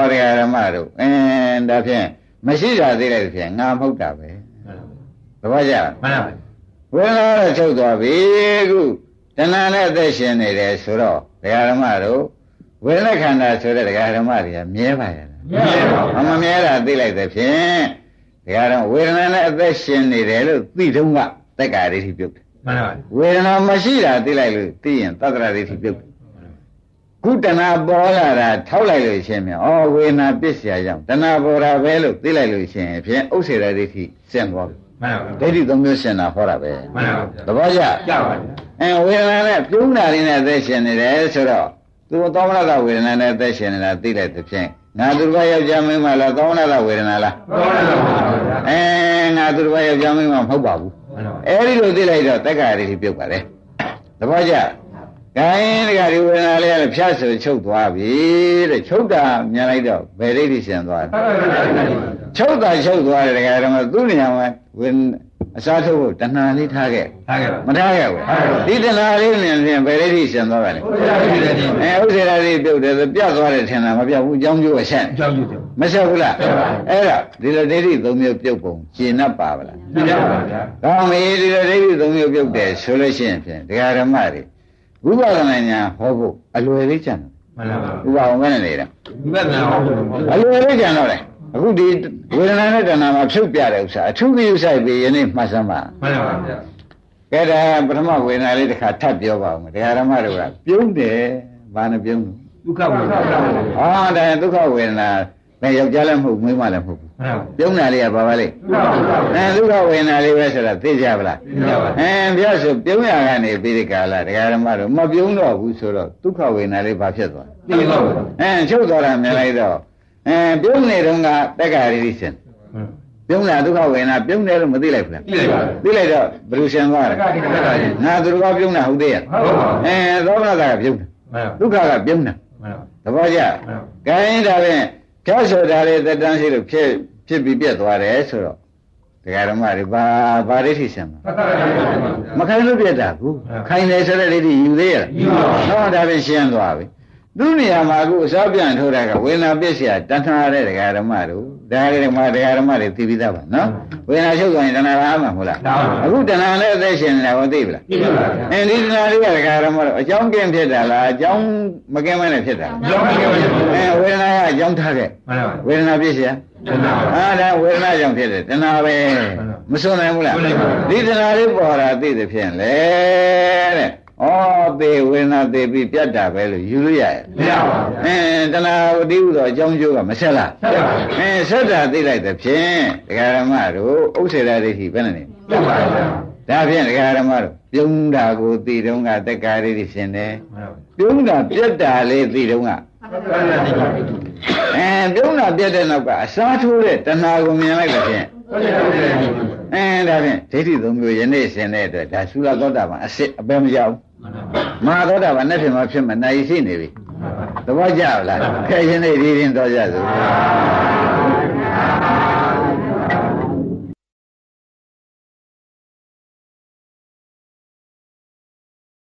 Speaker 2: ဩတရားဓမ္မတို့အင်းဒါဖြင့်မရှိကြသေးတဲ့ဖြင့်ငါမဟုတ်တာပဲသ ဘောကြ
Speaker 4: မှန်ပါဘူး
Speaker 2: ဝင်လာတော့ချုပ်သွားပြီခုတဏှာနဲ့အသက်ရှင်နေတယ်ဆိုတော့ဒကာဓမ္မတို့ဝိလက္ခဏာဆိုတဲ့ဒကာဓမ္မတွေကမြဲပါရဲ့လား
Speaker 4: မြဲပါ
Speaker 2: ဘူးမမြဲတာသိလိုက်တဲ့ဖြင့်ဒကာတော့ဝေဒနာနဲ့အသက်ရှင်နေတယ်လို့သိတုံးကတက္ကရာဒိဋ္ဌိပြုတ်တယ်
Speaker 4: မှန်ပါဘူး
Speaker 2: ဝေဒနာမရှိတာသိလိုက်လို့သိရင်သတ္တရာဒိဋ္ဌိပြုတ်တယ်ခုတဏှာပေါ်လာတာထောက်လိုက်လို့ရှင်မြန်ဩဝေဒနာပစ္စယကြောင့်တဏှာပေါ်တာပဲလို့သိလိုက်လို့ရှင်ဖြင့်ဥစ္စေတဒိဋ္ဌိစင်သွားပြီ
Speaker 4: မှန်ပါ
Speaker 2: ဒိဋ္ဌိသုံးမျိုးရှင်းတာဟောတာပဲ
Speaker 4: မှန်ပါ
Speaker 2: သဘောကျ
Speaker 4: ကြပါဗျာ
Speaker 2: အဲဝေဒနာနဲ့ပြုံးတာလေးနဲ့အသက်ရှင်နေတယ်ဆိုတော့သူသောမနတဝေဒနာနဲ့အသက်ရှင်နေတာသိလိုက်တဲ့ဖြင့်ငါသူတစ်ပါးယောက်ျားမင်းမလားသောမနတဝေဒနာလား
Speaker 4: ကောင်းတယ်ပါဗျာ
Speaker 2: အဲငါသူတစ်ပါးယောက်ျားမင်းမမဟုတ်ပါဘူး
Speaker 4: မှန်ပါ
Speaker 2: အဲဒီလိုသိလိုက်တော့တက္ကရာတိပြုတ်ပါလေသဘောကျ ဂိုင်းတက္ကရာဝေဒနာလေးကလည်းဖြတ်ဆိုချုပ်သွားပြီတဲ့ချုပ်တာမြန်လိုက်တော့ဘယ်ဒိဋ္ဌိရှင်သွားလဲချုပ်တာချုပ်သွားတယ်တက္ကရာဓမ္မသူ့နေရာမှာဝေအစားထုတ်ဖို့တဏှာလေးထားခဲ့
Speaker 4: ထားခဲ့ပါ
Speaker 2: မထားခဲ့ဘူးဒီတဏှာလေးနဲ့ပြင်ဘယ်ဒိဋ္ဌိရှင်သွားပါလဲ
Speaker 4: ဟုတ်ပါပြီလေဒီ
Speaker 2: အဲဥစ္စေရာလေးပြုတ်တယ်ဆိုပြတ်သွားတယ်ထင်တာမပြတ်ဘူးအကြောင်းကျိုးအဆက်
Speaker 4: အကြောင်းပြုတယ်
Speaker 2: မဆက်ဘူးလားအဲ့ဒါဒီလိုဒိဋ္ဌိသုံးမျိုးပြုတ်ပုံရှင်း납ပါဗလား
Speaker 4: ပြပါဗျာ
Speaker 2: ကောင်းပြီဒီလိုဒိဋ္ဌိသုံးမျိုးပြုတ်တယ်ဆိုလို့ရှိရင်ဖြင့်ဒကာဓမ္မတွေ ဝိပဿနာညာဟောဖို့အလွယ်လေးကြံတယ်
Speaker 4: မှန်ပါ
Speaker 2: ဥပအောင်မဲနေတာ
Speaker 4: ဒီဘက်ကတော့
Speaker 2: အလွယ်လေးကြံတော့လေအခုဒီဝေဒနာနဲ့တဏှာမှာဖြုတ်ပြတဲ့ဥစ္စာအထူးကိစ္စပြီယနေ့မှတ်စမ်းပါ
Speaker 4: မှန်ပါဗျာ
Speaker 2: ကဲဒါပထမဝေဒနာလေးတစ်ခါထပ်ပြောပါဦးမယ်ဒကာဓမ္မတို့ကပြုံးတယ်ဘာနဲ့ပြုံးလို့
Speaker 4: ဒုက္ခဝေဒနာ
Speaker 2: ဟာဒါဒုက္ခဝေဒနာ ဘယ်ယောက်ျားလည်းမဟုတ်မိန်းမလည်းမဟုတ်ဘူး
Speaker 4: မှန်ပါ
Speaker 2: ပြုံးတာလေးကဘာပါလဲအဲဒုက္ခဝေဒနာလေးပဲဆိုတာသိကြပါလားအဲပြတ်ဆိုပြုံးရကနေပြီးဒီကာလဒကာဓမ္မတို့မပြုံးတော့ဘူးဆိုတော့ဒုက္ခဝေဒနာလေးဘာဖြစ်သွား
Speaker 4: သိတော့
Speaker 2: အဲချုပ်သွားတာမြင်လိုက်တော့အဲပြုံးနေတော့ကတက္ကရာရိရှင်ပြုံးတာဒုက္ခဝေဒနာပြုံးတယ်လို့မသိလိုက်ဘူးလား
Speaker 4: သိလိုက်ပါ
Speaker 2: သိလိုက်တော့ဘယ်လိုရှင်သွားလဲငါသူတော်ပြုံးတာဟုတ်သေးရဲ့
Speaker 4: ဟုတ်ပါ
Speaker 2: အဲသောမနာကပြုံးတာ
Speaker 4: မှန်
Speaker 2: ဒုက္ခကပြုံးတာ
Speaker 4: မှန်
Speaker 2: သဘောကျ။ကိုင်းဒါဖြင့် ဖြတ်ဆိုတာလေတက်တန်းရှိလို့ဖြစ်ဖြစ်ပြီးပြက်သွားတယ်ဆိုတော့ဒကာဓမ္မတွေဘာဘာဒိဋ္ဌိဆံမှာမခိုင်းလို့ပြက်တာကူခိုင်းတယ်ဆိုတဲ့ဒိဋ္ဌိယူသေးရလားဟောဒါဖြင့်ရှင်းသွားပြီသူနေရာမှာအခုအစားပြန်ထိုးတာကဝေဒနာပြည့်စရာတဏှာတဲ့ဒကာဓမ္မတို့ ဒါကြတဲ့မှာဒကာဓမ္မတွေသိပြီးသားပါနော်ဝေဒနာချုပ်သွားရင်တဏှာကအားမှာမဟုတ်လားအခုတဏှာနဲ့အသက်ရှင်နေတာဟောသိပြီလား
Speaker 4: သိပါဗျာ
Speaker 2: အဲဒီတဏှာလေးကဒကာဓမ္မတို့အကြောင်းကင်းဖြစ်တာလားအကြောင်းမကင်းမနဲ့ဖြစ်တာလား
Speaker 4: ကြောင်းကြည့်ပါ
Speaker 2: အဲဝေဒနာကအကြောင်းထားခဲ့
Speaker 4: မှန်ပါ
Speaker 2: ဝေဒနာပြည့်စရာ
Speaker 4: မှန်ပါ
Speaker 2: အာဒါဝေဒနာကြောင့်ဖြစ်တယ်တဏှာပဲမစွန့်နိုင်ဘူးလား
Speaker 4: စွန့်နိုင်ပါဘူး
Speaker 2: ဒီတဏှာလေးပေါ်တာသိတဲ့ဖြင့်လေတဲ့ ဩသေဝေဒနာသေပြီးပြတ်တာပဲလို့ယူလို့ရရဲ့
Speaker 4: မရပါဘူး
Speaker 2: အဲတဏှာဝတိဟုသောအကြောင်းကျိုးကမဆက်လား
Speaker 4: ဆက်ပါဘူး
Speaker 2: အဲဆက်တာသိလိုက်တဲ့ဖြင့်ဒကာရမတို့ဥစ္စေရဒိဋ္ဌိဘယ်နဲ့နေ
Speaker 4: ပြပါဗျာ
Speaker 2: ဒါဖြင့်ဒကာရမတို့ပြုံးတာကိုသိတုံးကတက္ကာရိဋ္ဌိရှင်တယ်
Speaker 4: မှန်ပါ
Speaker 2: ပြုံးတာပြတ်တာလေးသိတုံးကအဲပြုံးတာပြတ်တဲ့နောက်ကအစားထိုးတဲ့တဏှာကိုမြင်လိုက်တဲ့ဖြင့်အဲဒါဖြင့်ဒိဋ္ဌိသုံးမျိုးယနေ့ရှင်တဲ့အတွက်ဒါသုလသောတာပန်အစစ်အပဲမကြောက် မဟာသောတာပန်နဲ့ဖြစ်မှဖြစ်မှနိုင်ရှိနေပြီသဘောကျလားခဲရှင်နေဒီရင်တော့ကြစို့